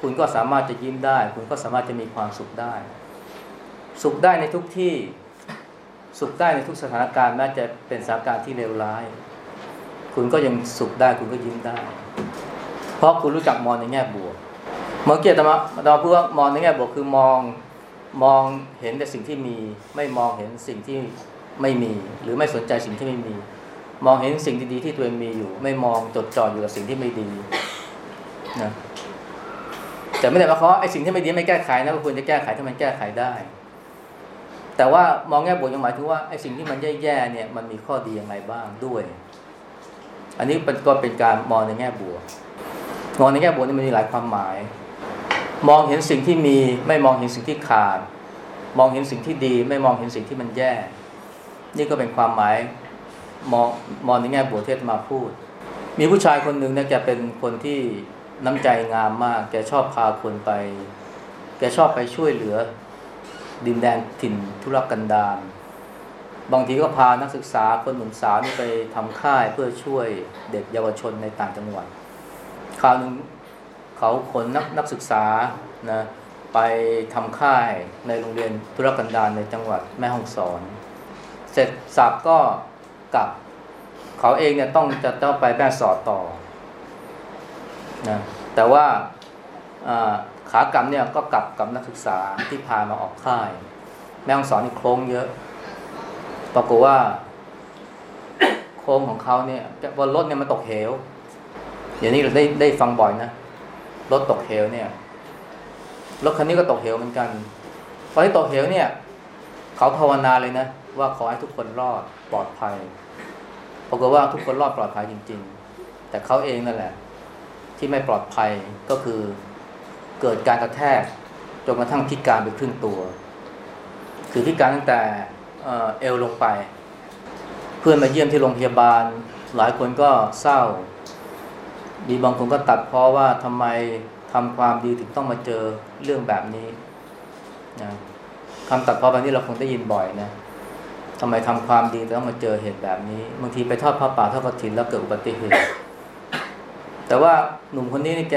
คุณก็สามารถจะยิ้มได้ คุณก็สามารถจะมีความสุขได้ สุขได้ในทุกที่ สุขได้ในทุกสถานการณ์แม้จะเป็นสถานการณ์ที่เลวร้าย คุณก็ยังสุขได้ คุณก็ยิ้มได้ เพราะคุณรู้จักมองในแง่บวก เมื่อกี้ตมาตมาพูดว่ามองในแง่บวกคือมองมองเห็นแต่สิ่งที่มี ไม่มองเห็นสิ่งที่ไม่มี หรือไม่สนใจสิ่งที่ไม่มี มองเห็นสิ่งดีๆที่ตัวเองมีอยู่ ไม่มองจดจ่ออยู่กับสิ่งที่ไม่ดี นะแต่ไม่ได้หมายควาไอ้สิ่งที่ไม่ดีไม่แก้ไขนะควรจะแก้ไขถ้ามันแก้ไขได้ แต่ว่ามองแง่บวกยังหมายถึงว่าไอ้สิ่งที่มันแย่ๆเนี่ย มันมีข้อดีอย่างไรบ้างด้วย อันนี้ก็เป็นการมองในแง่บวก มองในแง่บวกนี่มันมีหลายความหมาย มองเห็นสิ่งที่มีไม่มองเห็นสิ่งที่ขาด มองเห็นสิ่งที่ดี ไม่มองเห็นสิ่งที่มันแย่ นี่ก็เป็นความหมายมองมองในแง่บวกเทศมาพูด มีผู้ชายคนหนึ่งเนี่ยแกเป็นคนที่ น้ำใจงามมาก แกชอบพาคนไป แกชอบไปช่วยเหลือ ดินแดนถิ่นทุรกันดารบางทีก็พานักศึกษาคนหนุ่มสาวนี่ไปทำค่ายเพื่อช่วยเด็กเยาวชนในต่างจังหวัดคราวนึงเขาขนนักนักศึกษานะไปทำค่ายในโรงเรียนทุรกันดารในจังหวัดแม่ฮ่องสอน เสร็จสับก็กลับ เขาเองเนี่ยต้องจะต้องไปแม่สอดต่อ นะแต่ว่าขากลับเนี่ยก็กลับกับนักศึกษาที่พามาออกค่าย แม่ฮ่องสอนนี่โค้งเยอะ ปรากฏว่า โค้งของเขาเนี่ยบนรถเนี่ยมันตกเหวอย่างนี้เราได้ได้ฟังบ่อยนะรถตกเหวเนี่ยรถคันนี้ก็ตกเหวเหมือนกันพอที่ตกเหวเนี่ย เขาภาวนาเลยนะ ว่าขอให้ทุกคนรอดปลอดภัยปรากฏว่าทุกคนรอดปลอดภัยจริง ๆ แต่เขาเองนั่นแหละ ที่ไม่ปลอดภัยก็คือเกิดการกระแทกจนกระทั่งพิการไปครึ่งตัว คือพิการตั้งแต่เอวลงไป เพื่อนมาเยี่ยมที่โรงพยาบาล หลายคนก็เศร้า มีบางคนก็ตัดเพราะว่าทำไมทำความดีถึงต้องมาเจอเรื่องแบบนี้นะคำตัดเพราะแบบนี้เราคงได้ยินบ่อยนะทำไมทำความดีต้องมาเจอเหตุแบบนี้บางทีไปทอดผ้าป่าทอดกระถินแล้วเกิดอุบัติเหตุ แต่ว่าหนุ่มคนนี้นี่แก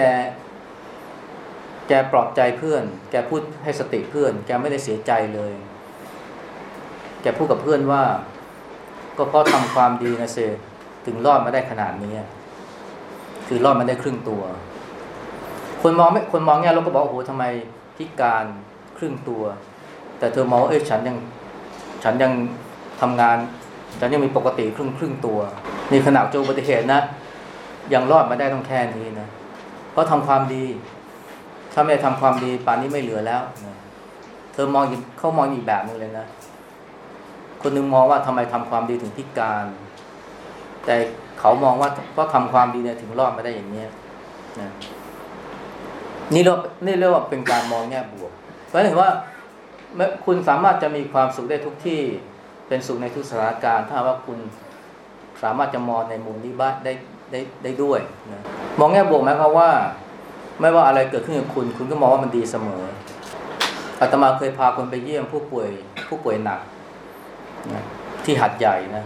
แกปลอบใจเพื่อน แกพูดให้สติเพื่อน แกไม่ได้เสียใจเลย แกพูดกับเพื่อนว่า ก็เพราะทำความดีนะเซถึงรอดมาได้ขนาดนี้ คือรอดมาได้ครึ่งตัว คนมองไม่คนมองเงี้ยเราก็บอกโอ้โหทำไมพิการครึ่งตัว แต่เธอมองเอ้ยฉันยัง ฉันยังทำงานฉันยังมีปกติครึ่งครึ่งตัว นี่ขนาดเจออุบัติเหตุนะ ยังรอดมาได้ต้องแค่นี้นะเพราะทำความดี ถ้าไม่ทำความดีป่านนี้ไม่เหลือแล้วนะเธอมองเขามองอีกแบบนึงเลยนะ คนนึงมองว่าทำไมทำความดีถึงพิการ แต่เขามองว่าเพราะทำความดีเนี่ยถึงรอดมาได้อย่างนี้นะนี่เรานี่เรียกว่าเป็นการมองแง่บวก เพราะเห็นว่าคุณสามารถจะมีความสุขได้ทุกที่เป็นสุขในทุกสถานการณ์ ถ้าว่าคุณสามารถจะมองในมุมนี้บ้างได้ ได้ได้ด้วยนะมองแง่บวกไหมความว่า ไม่ว่าอะไรเกิดขึ้นกับคุณ คุณก็มองว่ามันดีเสมออาตมาเคยพาคนไปเยี่ยมผู้ป่วยผู้ป่วยหนักนะที่หัดใหญ่นะ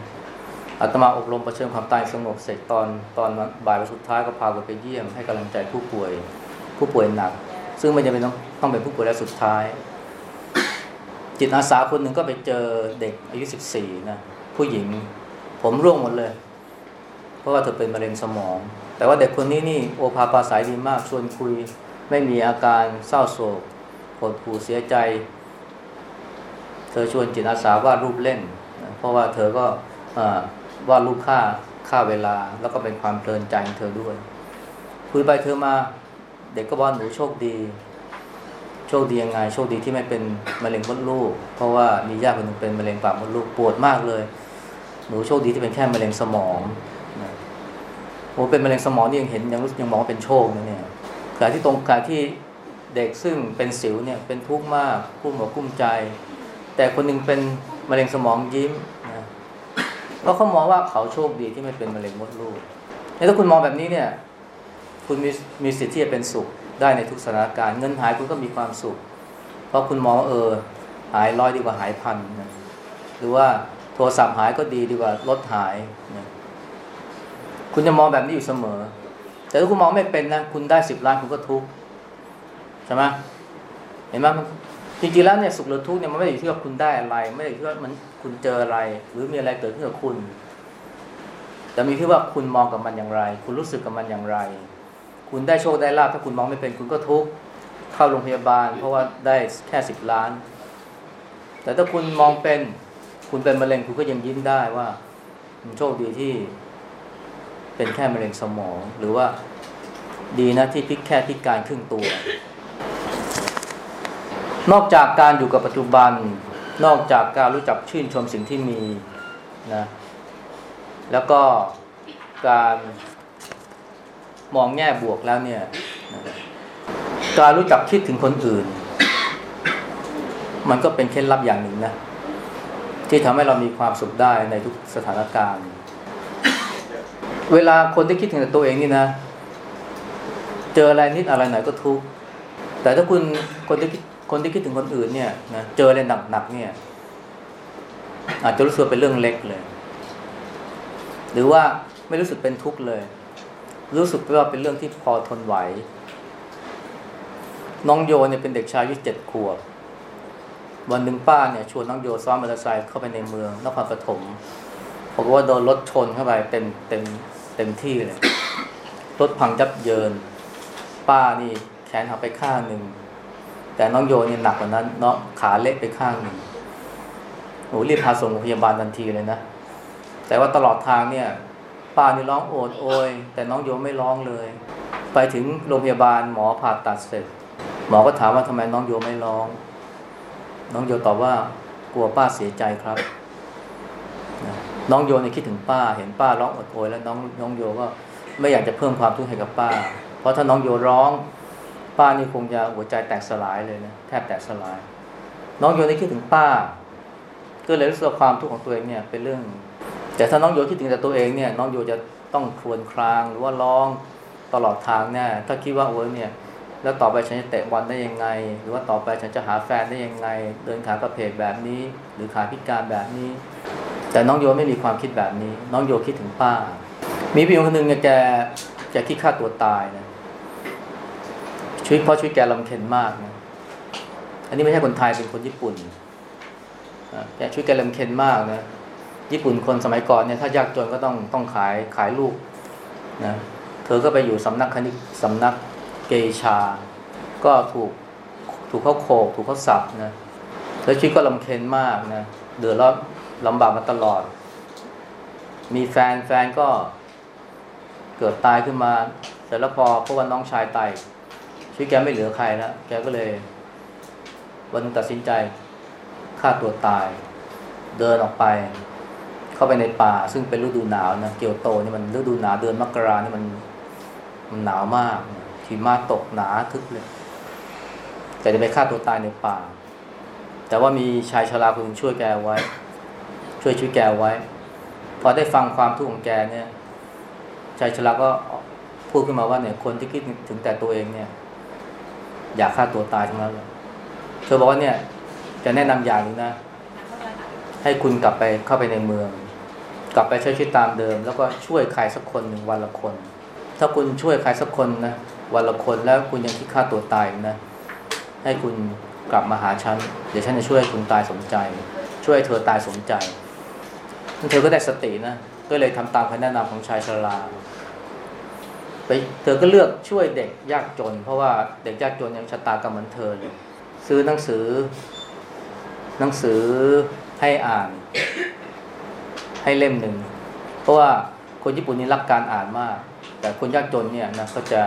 อาตมาอบรมประชิญความตายสงบเสร็จตอนตอนบ่ายวันสุดท้ายก็พาคนไปเยี่ยม ให้กำลังใจผู้ป่วยผู้ป่วยหนัก ซึ่งไม่จำเป็นต้องต้องเป็นผู้ป่วยแล้วสุดท้าย จิตอาสาคนหนึ่งก็ไปเจอเด็กอายุสิบสี่นะผู้หญิง ผมร่วงหมดเลย เพราะว่าเธอเป็นมะเร็งสมอง แต่ว่าเด็กคนนี้นี่โอภาปาสายดีมากชวนคุย ไม่มีอาการเศร้าโศกหดหู่เสียใจ เธอชวนจิตอาสาวาดรูปเล่น เพราะว่าเธอก็วาดรูปค่าค่าเวลา แล้วก็เป็นความเพลินใจของเธอด้วยคุยไปเธอมาเด็กก็บอกหนูโชคดี โชคดียังไง โชคดีที่ไม่เป็นมะเร็งมดลูก เพราะว่ามีญาติคนนึงเป็นมะเร็งปากมดลูกปวดมากเลย หนูโชคดีที่เป็นแค่มะเร็งสมอง โอ้เป็นมะเร็งสมองนี่ยังเห็นยังรู้ยังมองเป็นโชคนะเนี่ยขณะที่ตรงขณะที่เด็กซึ่งเป็นสิวเนี่ยเป็นทุกข์มากกุ้มหัวกุ้มใจ แต่คนนึงเป็นมะเร็งสมองยิ้มนะเพราะเขามองว่าเขาโชคดีที่ไม่เป็นมะเร็งมดลูกถ้าคุณมองแบบนี้เนี่ย คุณมีมีสิทธิ์ที่จะเป็นสุขได้ในทุกสถานการณ์เงินหายคุณก็มีความสุข เพราะคุณมองเออหายร้อยดีกว่าหายพันนะหรือว่าโทรศัพท์หายก็ดีดีกว่ารถหายนะ คุณจะมองแบบนี้อยู่เสมอ แต่ถ้าคุณมองไม่เป็นนะ คุณได้สิบล้านคุณก็ทุกข์ใช่ไหมเห็นไหมจริงๆแล้วเนี่ยสุขหรือทุกข์เนี่ยมันไม่ได้อยู่ที่ว่าคุณได้อะไร ไม่ได้อยู่ที่ว่ามันคุณเจออะไร หรือมีอะไรเกิดขึ้นกับคุณ แต่มีที่ว่าคุณมองกับมันอย่างไร คุณรู้สึกกับมันอย่างไร คุณได้โชคได้ลาภถ้าคุณมองไม่เป็นคุณก็ทุกข์เข้าโรงพยาบาล เพราะว่าได้แค่สิบล้าน แต่ถ้าคุณมองเป็นคุณเป็นมะเร็งคุณก็ยังยิ้มได้ว่าโชคดีที่ เป็นแค่มะเร็งสมอง หรือว่าดีนะที่พิกแค่พิการครึ่งตัว นอกจากการอยู่กับปัจจุบัน นอกจากการรู้จักชื่นชมสิ่งที่มีนะแล้วก็การมองแง่บวกแล้วเนี่ยการรู้จักคิดถึงคนอื่น มันก็เป็นเคล็ดลับอย่างหนึ่งนะที่ทำให้เรามีความสุขได้ในทุกสถานการณ์ เวลาคนที่คิดถึงแต่ตัวเองนี่นะ เจออะไรนิดอะไรหน่อยก็ทุกข์แต่ถ้าคุณคนที่คนที่คิดถึงคนอื่นเนี่ยนะเจออะไรหนักๆเนี่ย อาจจะรู้สึกเป็นเรื่องเล็กเลย หรือว่าไม่รู้สึกเป็นทุกข์เลย รู้สึกว่าเป็นเรื่องที่พอทนไหว น้องโยเนี่ยเป็นเด็กชายอายุเจ็ดขวบ วันหนึ่งป้าเนี่ยชวนน้องโยซ้อนมอเตอร์ไซค์เข้าไปในเมืองนครปฐม บอกว่าโดนรถชนเข้าไปเต็มเต็มเต็มที่เลย รถพังยับเยิน ป้านี่แขนหักไปข้างหนึ่ง แต่น้องโยนี่หนักกว่านั้นเนาะขาเละไปข้างหนึ่งโอ้รีบพาส่งโรงพยาบาลทันทีเลยนะ แต่ว่าตลอดทางเนี่ย ป้านี่ร้องโอดโอย แต่น้องโยไม่ร้องเลย ไปถึงโรงพยาบาลหมอผ่าตัดเสร็จ หมอก็ถามว่าทำไมน้องโยไม่ร้อง น้องโยตอบว่ากลัวป้าเสียใจครับ น้องโยเนี่ยคิดถึงป้า เห็นป้าร้องอดโอยแล้วน้องน้องโยก็ไม่อยากจะเพิ่มความทุกข์ให้กับป้า เพราะถ้าน้องโยร้อง ป้านี่คงจะหัวใจแตกสลายเลยนะแทบแตกสลาย น้องโยนี่คิดถึงป้า ก็เลยรู้สึกความทุกข์ของตัวเองเนี่ยเป็นเรื่อง แต่ถ้าน้องโยคิดถึงแต่ตัวเองเนี่ย น้องโยจะต้องครวญครางหรือว่าร้องตลอดทางแน่ถ้าคิดว่าโอ้ยเนี่ย แล้วต่อไปฉันจะเตะบอลได้ยังไง หรือว่าต่อไปฉันจะหาแฟนได้ยังไง เดินขากระเพกแบบนี้ หรือขาพิการแบบนี้ แต่น้องโยไม่มีความคิดแบบนี้ น้องโยคิดถึงป้า มีผู้หญิงคนหนึ่งเนี่ยแกแกคิดฆ่าตัวตายนะชีวิตพราะชีวิตแกลำเค็ญมากนะอันนี้ไม่ใช่คนไทยเป็นคนญี่ปุ่นแกชีวิตแกลำเค็ญมากนะญี่ปุ่นคนสมัยก่อนเนี่ยถ้ายากจนก็ต้องต้องขายขายลูกนะเธอก็ไปอยู่สำนักคณิตสำนักเกชา ก็ถูกถูกเขาโขกถูกเขาสับนะแล้วชีวิตก็ลำเค็ญมากนะเดือดร้อน ลำบากมาตลอด มีแฟนแฟนก็เกิดตายขึ้นมา เสร็จแล้วพอพบว่าน้องชายตายชีวิตแกไม่เหลือใครแล้วแกก็เลย วันตัดสินใจฆ่าตัวตาย เดินออกไป เข้าไปในป่า ซึ่งเป็นฤดูหนาวนะเกียวโตนี่มันฤดูหนาวเดือนมกรานี่มันมันหนาวมากหิมะตกหนาทึบเลยแต่จะไปฆ่าตัวตายในป่า แต่ว่ามีชายชราคนช่วยแกไว้ ช่วยช่วยแกไว้ พอได้ฟังความทุกข์ของแกเนี่ยชายชราก็พูดขึ้นมาว่าเนี่ยคนที่คิดถึงแต่ตัวเองเนี่ย อยากฆ่าตัวตายทั้งนั้นเลยเธอบอกว่าเนี่ยจะแนะนำอย่างนึงนะ ให้คุณกลับไปเข้าไปในเมือง กลับไปใช้ชีวิตตามเดิม แล้วก็ช่วยใครสักคนหนึ่งวันละคน ถ้าคุณช่วยใครสักคนนะวันละคนแล้วคุณยังคิดฆ่าตัวตายนะให้คุณกลับมาหาฉัน เดี๋ยวฉันจะช่วยคุณตายสมใจ ช่วยเธอตายสมใจ เธอก็ได้สตินะ ก็เลยทำตามคำแนะนำของชายชราไปเธอก็เลือกช่วยเด็กยากจน เพราะว่าเด็กยากจนยังชะตากรรมเหมือนเธอเลยซื้อหนังสือ หนังสือให้อ่าน ให้เล่มหนึ่ง เพราะว่าคนญี่ปุ่นนี่รักการอ่านมาก แต่คนยากจนเนี่ยนะก็จะ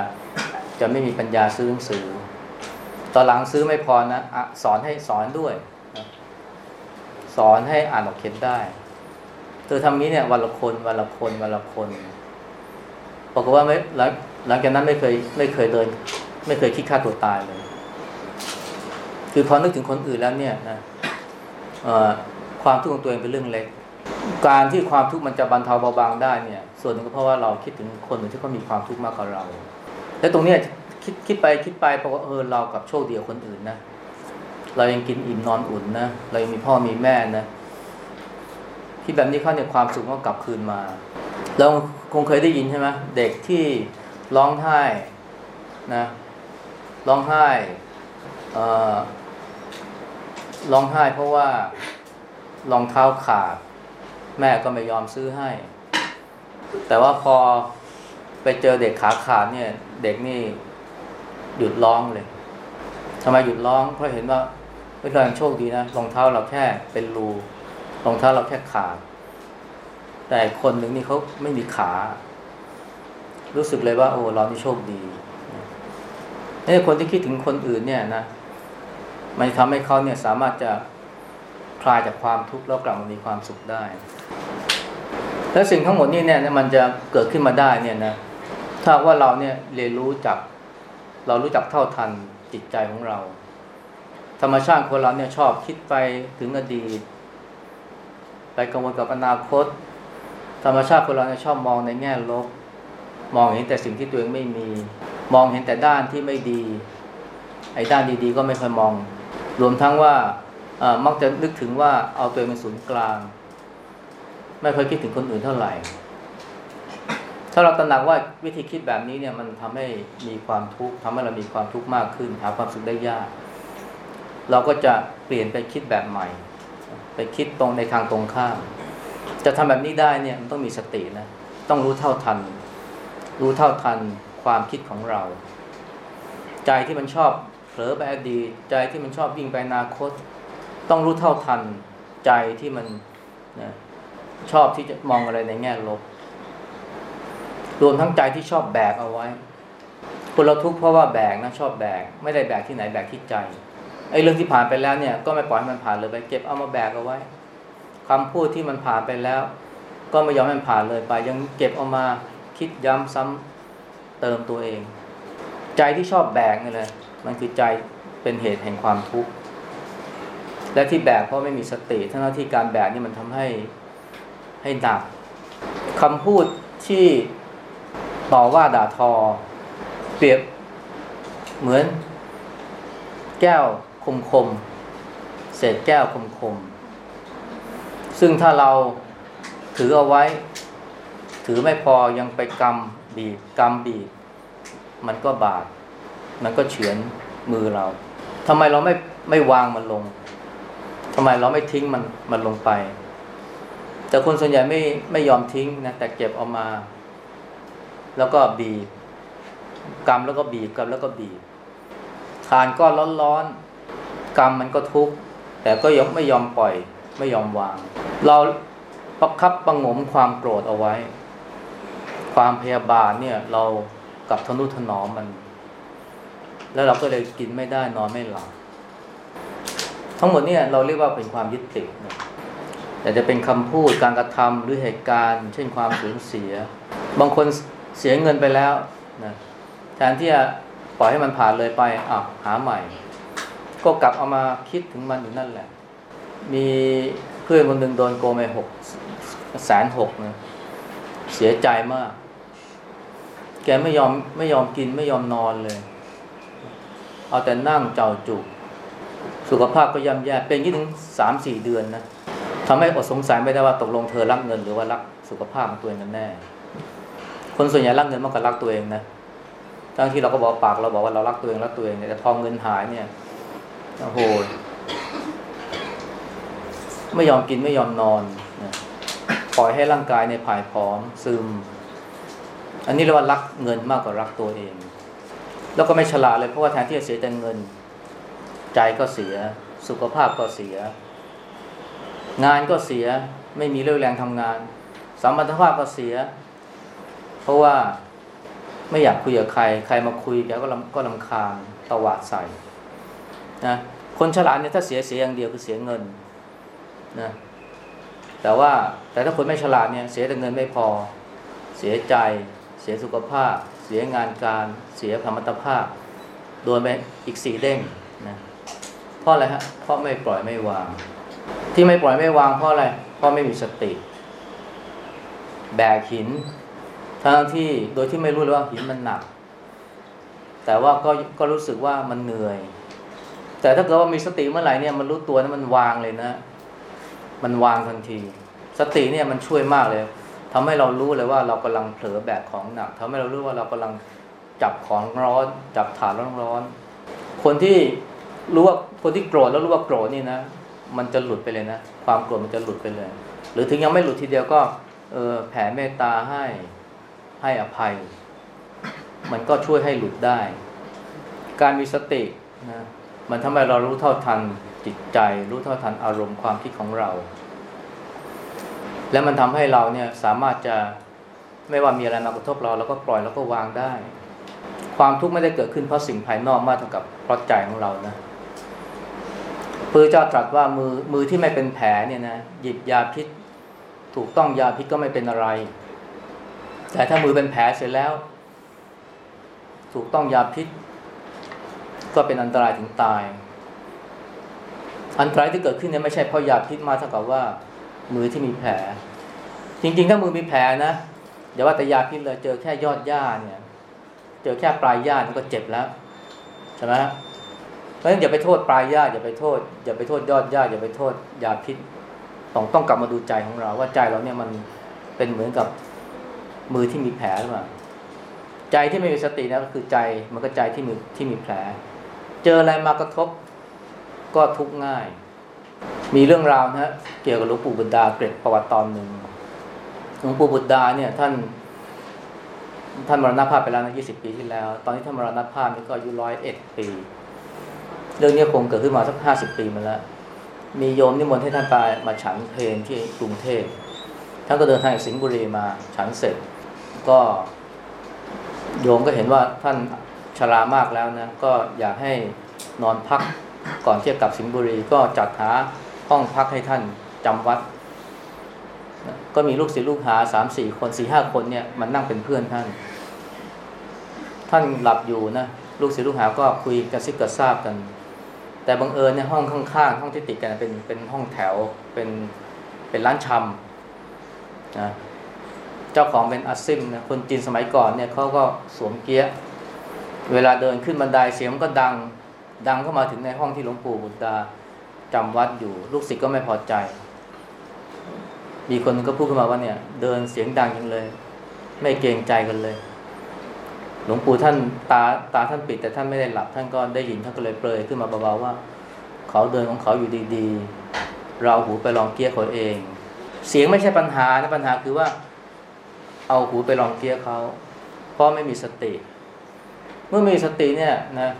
จะไม่มีปัญญาซื้อหนังสือ ตอนหลังซื้อไม่พอนะอะสอนให้สอนด้วย สอนให้อ่านออกเขียนได้ เธอทำนี้เนี่ยวันละคนวันละคนวันละคนบอกว่าไม่หลังหลังจากนั้นไม่เคยไม่เคยเดิน ไม่เคยคิดฆ่าตัวตายเลย คือพอนึกถึงคนอื่นแล้วเนี่ยนะความทุกข์ของตัวเองเป็นเรื่องเล็ก การที่ความทุกข์มันจะบรรเทาเบาบางได้เนี่ย ส่วนหนึ่งก็เพราะว่าเราคิดถึงคนอื่นที่เขามีความทุกข์มากกว่าเรา และตรงเนี้ยคิดคิดไปคิดไปเพราะว่าเออเรากับโชคดีกว่าคนอื่นนะ เรายังกินอิ่มนอนอุ่นนะ เรายังมีพ่อมีแม่นะ ที่แบบนี้เขาเนี่ยความสุขก็กลับคืนมาเราคงเคยได้ยินใช่ไหมเด็กที่ร้องไห้นะร้องไห่ร้องไห้เพราะว่ารองเท้าขาด แม่ก็ไม่ยอมซื้อให้ แต่ว่าพอไปเจอเด็กขาขาดเนี่ย เด็กนี่หยุดร้องเลยทำไมหยุดร้องเพราะเห็นว่าเราโชคดีนะรองเท้าเราแค่เป็นรู รองเท้าเราแค่ขาด แต่คนหนึ่งนี่เขาไม่มีขา รู้สึกเลยว่า โอ้เรานี่โชคดีนี่คนที่คิดถึงคนอื่นเนี่ยนะมันทำให้เขาเนี่ยสามารถจะคลายจากความทุกข์แล้วกลับมามีความสุขได้ และสิ่งทั้งหมดนี่เนี่ยมันจะเกิดขึ้นมาได้เนี่ยนะถ้าว่าเราเนี่ยเรียนรู้จักเรารู้จักเท่าทันจิตใจของเรา ธรรมชาติคนเราเนี่ยชอบคิดไปถึงอดีต ไปกังวลกับอนาคต ธรรมชาติคนเราเนี่ยชอบมองในแง่ลบ มองเห็นแต่สิ่งที่ตัวเองไม่มี มองเห็นแต่ด้านที่ไม่ดี ไอ้ด้านดีๆ ก็ไม่ค่อยมอง รวมทั้งว่ามักจะนึกถึงว่าเอาตัวเองเป็นศูนย์กลาง ไม่ค่อยคิดถึงคนอื่นเท่าไหร่ ถ้าเราตระหนักว่าวิธีคิดแบบนี้เนี่ยมันทำให้มีความทุกข์ทำให้เรามีความทุกข์มากขึ้นหาความสุขได้ยาก เราก็จะเปลี่ยนไปคิดแบบใหม่ ไปคิดตรงในทางตรงข้าม จะทำแบบนี้ได้เนี่ยมันต้องมีสตินะ ต้องรู้เท่าทัน รู้เท่าทันความคิดของเรา ใจที่มันชอบเผลอไปอดีตใจที่มันชอบวิ่งไปอนาคต ต้องรู้เท่าทัน ใจที่มันนะชอบที่จะมองอะไรในแง่ลบ รวมทั้งใจที่ชอบแบกเอาไว้คนเราทุกข์เพราะว่าแบกนะชอบแบก ไม่ได้แบกที่ไหนแบกที่ใจ ไอ้เรื่องที่ผ่านไปแล้วเนี่ยก็ไม่ปล่อยให้มันผ่านเลยไปเก็บเอามาแบกเอาไว้คำพูดที่มันผ่านไปแล้ว ก็ไม่ยอมให้มันผ่านเลยไป ยังเก็บเอามาคิดย้ำซ้ำเติมตัวเอง ใจที่ชอบแบกนี่เลยมันคือใจเป็นเหตุแห่งความทุกข์และที่แบกเพราะไม่มีสติทั้งที่การแบกนี่มันทำให้ให้หนักคำพูดที่ต่อว่าด่าทอ เปรียบเหมือนแก้ว คมคมเศษแก้วคมคมซึ่งถ้าเราถือเอาไว้ ถือไม่พอยังไปกำบีบกำบีบมันก็บาด มันก็เฉือนมือเราทำไมเราไม่ไม่วางมันลงทำไมเราไม่ทิ้งมันมันลงไป แต่คนส่วนใหญ่ไม่ไม่ยอมทิ้งนะแต่เก็บเอามา แล้วก็บีบกำแล้วก็บีบกำแล้วก็บีบทานก็ร้อนๆ กำมันก็ทุกข์แต่ก็ยังไม่ยอมปล่อยไม่ยอมวาง เราประคับประงมความโกรธเอาไว้ ความพยาบาทเนี่ยเรากับทนุถนอมมัน แล้วเราก็เลยกินไม่ได้นอนไม่หลับทั้งหมดเนี่ยเราเรียกว่าเป็นความยึดติดนะแต่จะเป็นคำพูดการกระทำหรือเหตุการณ์ เช่นความสูญเสีย บางคนเสียเงินไปแล้วนะแทนที่จะปล่อยให้มันผ่านเลยไปอะหาใหม่ ก็กลับเอามาคิดถึงมันอยู่นั่นแหละ มีเพื่อนคนหนึ่งโดนโกงไปหกแสนหกนะเสียใจมาก แกไม่ยอมไม่ยอมกินไม่ยอมนอนเลย เอาแต่นั่งเจ้าจุก สุขภาพก็ย่ำแย่เป็นยี่ถึงสามสี่เดือนนะทำให้อดสงสัยไม่ได้ว่าตกลงเธอรักเงิน หรือว่ารักสุขภาพของตัวเองกันแน่ คนส่วนใหญ่รักเงินมากกว่ารักตัวเองนะทั้งที่เราก็บอกปากเราบอกว่าเรารักตัวเองรักตัวเองแต่พอเงินหายเนี่ย โอ้โหไม่ยอมกินไม่ยอมนอนนะปล่อยให้ร่างกายในผายผอมซึม อันนี้เรียกว่ารักเงินมากกว่ารักตัวเอง แล้วก็ไม่ฉลาดเลยเพราะว่าแทนที่จะเสียแต่เงิน ใจก็เสีย สุขภาพก็เสีย งานก็เสียไม่มีเรี่ยวแรงทำงานสมรรถภาพก็เสีย เพราะว่าไม่อยากคุยกับใคร ใครมาคุยแกก็ลำก็ลำคาญตวาดใส่ นะคนฉลาดเนี่ยถ้าเสียเสียอย่างเดียวคือเสียเงินนะแต่ว่าแต่ถ้าคนไม่ฉลาดเนี่ยเสียแต่เงินไม่พอ เสียใจ เสียสุขภาพ เสียงานการ เสียธรรมตภาพ โดนไปอีกสี่เด้งนะเพราะอะไรฮะเพราะไม่ปล่อยไม่วาง ที่ไม่ปล่อยไม่วางเพราะอะไรเพราะไม่มีสติ แบกหินทั้งที่โดยที่ไม่รู้เลยว่าหินมันหนัก แต่ว่าก็ก็รู้สึกว่ามันเหนื่อย แต่ถ้าเกิดว่ามีสติเมื่อไหร่เนี่ยมันรู้ตัวนะมันวางเลยนะ มันวางทันที สติเนี่ยมันช่วยมากเลยทำให้เรารู้เลยว่าเรากำลังเผลอแบกของหนักทำให้เรารู้ว่าเรากำลังจับของร้อน จับฐานร้อนๆคนที่รู้ว่าคนที่โกรธแล้วรู้ว่าโกรธนี่นะ มันจะหลุดไปเลยนะ ความโกรธมันจะหลุดไปเลย หรือถึงยังไม่หลุดทีเดียวก็เออแผ่เมตตาให้ให้อภัย มันก็ช่วยให้หลุดได้ การมีสตินะ มันทำให้เรารู้เท่าทันจิตใจ รู้เท่าทันอารมณ์ความคิดของเรา และมันทำให้เราเนี่ยสามารถจะไม่ว่ามีอะไรมากระทบเราเราก็ปล่อยแล้วก็วางได้ ความทุกข์ไม่ได้เกิดขึ้นเพราะสิ่งภายนอกมากเท่ากับเพราะใจของเรานะพระเจ้าตรัสว่ามือมือที่ไม่เป็นแผลเนี่ยนะหยิบยาพิษ ถูกต้องยาพิษก็ไม่เป็นอะไร แต่ถ้ามือเป็นแผลเสร็จแล้ว ถูกต้องยาพิษ ก็เป็นอันตรายถึงตาย อันตรายที่เกิดขึ้นเนี่ยไม่ใช่เพราะยาพิษมาเท่ากับว่า มือที่มีแผล จริง ๆ ถ้ามือมีแผลนะอย่าว่าแต่ยาพิษเลยเจอแค่ยอดหญ้าเนี่ย เจอแค่ปลายหญ้ามันก็เจ็บแล้วใช่ไหมเพราะฉะนั้นอย่าไปโทษปลายหญ้าอย่าไปโทษ อย่าไปโทษยอดหญ้าอย่าไปโทษยาพิษต้องต้องกลับมาดูใจของเรา ว่าใจเราเนี่ยมันเป็นเหมือนกับมือที่มีแผลหรือเปล่าใจที่ไม่มีสตินะก็คือใจมันก็ใจที่มือที่มีแผล เจออะไรมากระทบก็ทุกง่าย มีเรื่องราวนะฮะเกี่ยวกับหลวงปู่บุตรดาเกร็ดประวัติตอนหนึ่งหลวงปู่บุตรดาเนี่ยท่าน ท่านมรณภาพไปแล้วนะยี่สิบปีที่แล้ว ตอนที่ท่านมรณภาพนี่ก็อายุร้อยเอ็ดปี เรื่องนี้คงเกิดขึ้นมาสักห้าสิบปีมาแล้ว มีโยมนิมนต์ให้ท่านไปมาฉันเพลงที่กรุงเทพท่านก็เดินทางจากสิงห์บุรีมาฉันเสร็จ ก็โยมก็เห็นว่าท่าน ชรามากแล้วนะก็อยากให้นอนพักก่อนที่จะกลับสิงห์บุรีก็จัดหาห้องพักให้ท่านจำวัด ก็มีลูกศิษย์ลูกหาสามสี่คนสี่ห้าคนเนี่ยมันนั่งเป็นเพื่อนท่าน ท่านหลับอยู่นะลูกศิษย์ลูกหาก็คุยกระซิบกระซาบกัน แต่บังเอิญในห้องข้างๆ ห้องที่ติดกันเป็นเป็นห้องแถวเป็นเป็นร้านชำนะเจ้าของเป็นอาซิมนะคนจีนสมัยก่อนเนี่ยเขาก็สวมเกียร์ เวลาเดินขึ้นบันไดเสียงมันก็ดัง ดังเข้ามาถึงในห้องที่หลวงปู่บุตรดาจำวัดอยู่ ลูกศิษย์ก็ไม่พอใจ มีคนก็พูดขึ้นมาว่าเนี่ย เดินเสียงดังยังเลย ไม่เกรงใจกันเลย หลวงปู่ท่านตาตาท่านปิด แต่ท่านไม่ได้หลับ ท่านก็ได้ยินท่านก็เลยเปรยขึ้นมาเบาๆว่า เขาเดินของเขาอยู่ดีๆ เราหูไปลองเกี้ยเขาเอง เสียงไม่ใช่ปัญหานะปัญหาคือว่า เอาหูไปลองเกี้ยเขาเพราะไม่มีสติ เมื่อมีสติเนี่ยนะ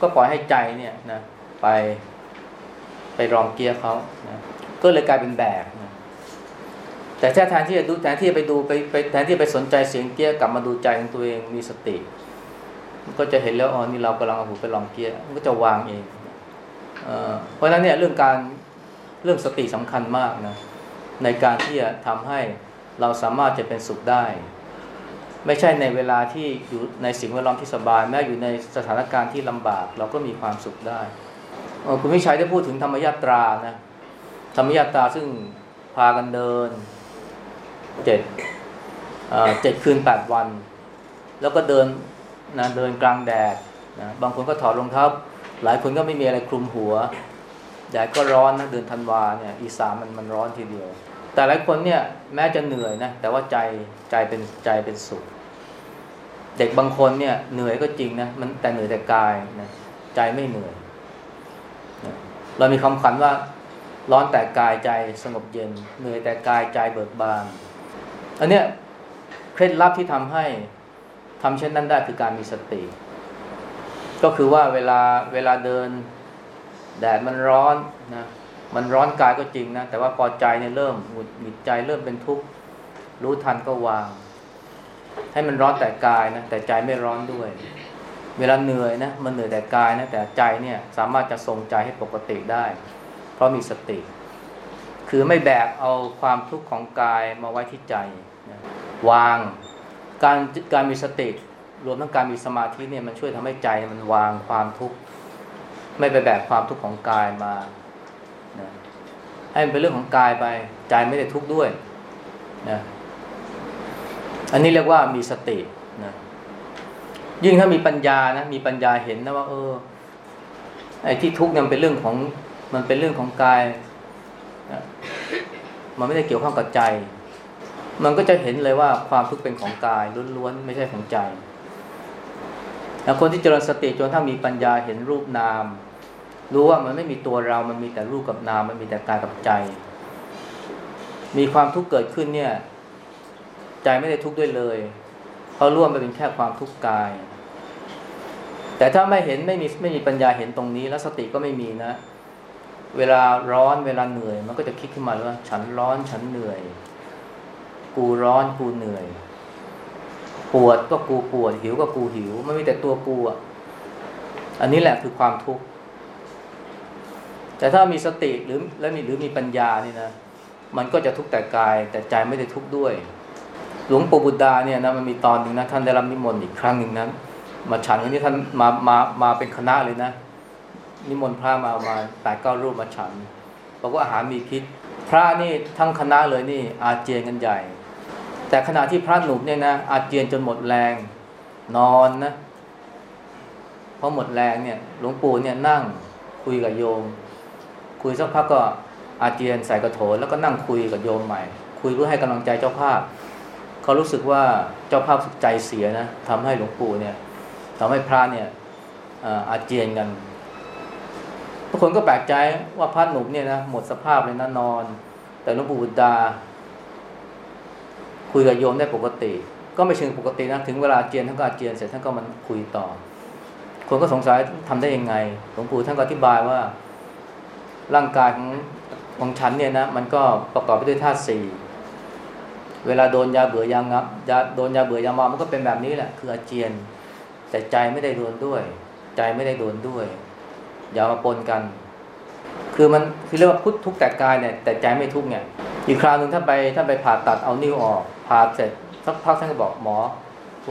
ก็ปล่อยให้ใจเนี่ยนะไปไปรองเกียร์เขานะก็เลยกลายเป็นแบกนะแต่ถ้าแทนที่จะดูแทนที่จะไปดูไปไปแทนที่ไปสนใจเสียงเกียร์กลับมาดูใจของตัวเองมีสติ ก็จะเห็นแล้วอ๋อนี่เรากำลังเอาหูไปลองเกียร์มันก็จะวางเองเเพราะฉะนั้นเนี่ยเรื่องการเรื่องสติสำคัญมากนะในการที่จะทำให้เราสามารถจะเป็นสุขได้ ไม่ใช่ในเวลาที่อยู่ในสิ่งแวดล้อมที่สบาย แม้อยู่ในสถานการณ์ที่ลำบาก เราก็มีความสุขได้คุณวิชัยได้พูดถึงธรรมยาตรานะธรรมยาตราซึ่งพากันเดินเจ็ดเจ็ดคืนแปดวัน แล้วก็เดินนะเดินกลางแดดนะบางคนก็ถอดรองเท้าหลายคนก็ไม่มีอะไรคลุมหัวแดดก็ร้อนนะเดินธันวาเนี่ยอีสานมันมันร้อนทีเดียว แต่หลายคนเนี่ยแม้จะเหนื่อยนะแต่ว่าใจใจเป็นใจเป็นสุข เด็กบางคนเนี่ยเหนื่อยก็จริงนะมันแต่เหนื่อยแต่กายนะใจไม่เหนื่อยเรามีคำขวัญว่าร้อนแต่กายใจสงบเย็น เหนื่อยแต่กายใจเบิกบานอันเนี้ยเคล็ดลับที่ทำให้ทำเช่นนั้นได้คือการมีสติ ก็คือว่าเวลาเวลาเดินแดดมันร้อนนะมันร้อนกายก็จริงนะ แต่ว่าพอใจเนี่ยเริ่มหงุดหงิดใจเริ่มเป็นทุกข์รู้ทันก็วาง ให้มันร้อนแต่กายนะแต่ใจไม่ร้อนด้วย เวลาเหนื่อยนะมันเหนื่อยแต่กายนะแต่ใจเนี่ยสามารถจะทรงใจให้ปกติได้ เพราะมีสติ คือไม่แบกเอาความทุกข์ของกายมาไว้ที่ใจนะวางการการมีสติรวมทั้งการมีสมาธิเนี่ยมันช่วยทำให้ใจมันวางความทุกข์ไม่ไปแบกความทุกข์ของกายมานะให้มันเป็นเรื่องของกายไป ใจไม่ได้ทุกข์ด้วยนะ อันนี้เรียกว่ามีสตินะยิ่งถ้ามีปัญญานะมีปัญญาเห็นนะว่า เออ ไอ้ที่ทุกข์เนี่ยมันเป็นเรื่องของมันเป็นเรื่องของกายนะมันไม่ได้เกี่ยวข้องกับใจ มันก็จะเห็นเลยว่าความทุกข์เป็นของกายล้วนๆไม่ใช่ของใจแล้วคนที่เจริญสติจนถ้ามีปัญญาเห็นรูปนาม รู้ว่ามันไม่มีตัวเรา มันมีแต่รูปกับนาม มันมีแต่กายกับใจ มีความทุกข์เกิดขึ้นเนี่ย ใจไม่ได้ทุกข์ด้วยเลยเพราะร่วมไปเป็นแค่ความทุกข์กาย แต่ถ้าไม่เห็นไม่มีไม่มีปัญญาเห็นตรงนี้ แล้วสติก็ไม่มีนะ เวลาร้อนเวลาเหนื่อย มันก็จะคิดขึ้นมาว่า ฉันร้อนฉันเหนื่อย กูร้อนกูเหนื่อย ปวดก็กูปวดหิวก็กูหิวไม่มีแต่ตัวกูอะอันนี้แหละคือความทุกข์แต่ถ้ามีสติหรือและมีหรือมีปัญญานี่นะ มันก็จะทุกข์แต่กาย แต่ใจไม่ได้ทุกข์ด้วย หลวงปู่บุตรดาเนี่ยนะมันมีตอนหนึ่งนะท่านได้รับนิมนต์อีกครั้งหนึ่งนั้นมาฉันครั้งนี้ท่านมามามาเป็นคณะเลยนะ นิมนต์พระมามาแปดเก้ารูปมาฉันบอกว่าอาหารมีพิษพระนี่ทั้งคณะเลยนี่อาเจียนกันใหญ่ แต่ขณะที่พระหนุ่มเนี่ยนะอาเจียนจนหมดแรงนอนนะพราะหมดแรงเนี่ยหลวงปู่เนี่ยนั่งคุยกับโยม คุยสักพักก็อาเจียนใส่กระโถนแล้วก็นั่งคุยกับโยมใหม่ คุยเพื่อให้กำลังใจเจ้าภาพ เขารู้สึกว่าเจ้าภาพใจเสียนะทำให้หลวงปู่เนี่ยทำให้พระเนี่ยอาเจียนกันทุกคนก็แปลกใจว่าพระหนุ่มเนี่ยนะหมดสภาพเลยนะนอน แต่หลวงปู่บุตดา คุยกับโยมได้ปกติ ก็ไม่เชิงปกตินะถึงเวลาอาเจียนท่านก็อาเจียนเสร็จท่านก็มันคุยต่อ คนก็สงสัยทำได้ยังไงหลวงปู่ท่านก็อธิบายว่า ร่างกายของของฉันเนี่ยนะมันก็ประกอบไปด้วยธาตุสี่ เวลาโดนยาเบื่อยางับยาโดนยาเบื่อยามามันก็เป็นแบบนี้แหละ คืออาเจียน แต่ใจไม่ได้โดนด้วย ใจไม่ได้โดนด้วย อย่ามาปนกัน คือมันคือเรียกว่าพุทธทุกแต่กายเนี่ยแต่ใจไม่ทุกเนี่ย อีกคราวหนึ่งท่าไปท่าไปผ่าตัดเอานิ้วออกผ่าเสร็จสักพักท่านก็บอกหมอ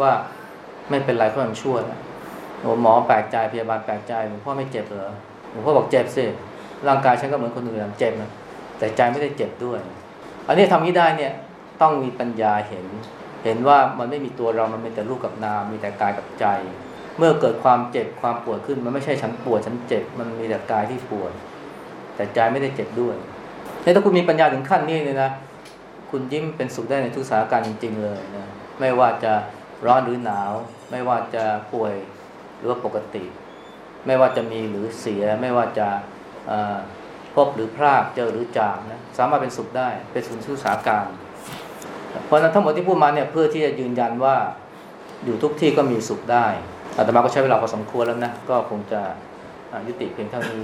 ว่าไม่เป็นไรเพราะมันชั่วนะโอ้หมอแปลกใจพยาบาลแปลกใจหลวงพ่อไม่เจ็บเหรอหลวงพ่อบอกเจ็บสิร่างกายฉันก็เหมือนคนอื่นเจ็บนะแต่ใจไม่ได้เจ็บด้วย อันนี้ทำนี้ได้เนี่ย ต้องมีปัญญาเห็น เห็นว่ามันไม่มีตัวเรามันเป็นแต่รูปกับนามมีแต่กายกับใจ เมื่อเกิดความเจ็บความปวดขึ้น มันไม่ใช่ฉันปวดฉันเจ็บมันมีแต่กายที่ปวด แต่ใจไม่ได้เจ็บด้วยถ้าคุณมีปัญญาถึงขั้นนี้เลยนะคุณยิ้มเป็นสุขได้ในทุกสถานการณ์จริง ๆ เลยนะไม่ว่าจะร้อนหรือหนาว ไม่ว่าจะป่วยหรือว่าปกติ ไม่ว่าจะมีหรือเสีย ไม่ว่าจะพบหรือพลาดเจอหรือจากนะสามารถเป็นสุขได้เป็นสุขทุกสถานการณ์ เพราะนั้นทั้งหมดที่พูดมาเนี่ยเพื่อที่จะยืนยันว่าอยู่ทุกที่ก็มีสุขได้อาตมาก็ใช้เวลาพอสมควรแล้วนะ ก็คงจะยุติเพียงเท่านี้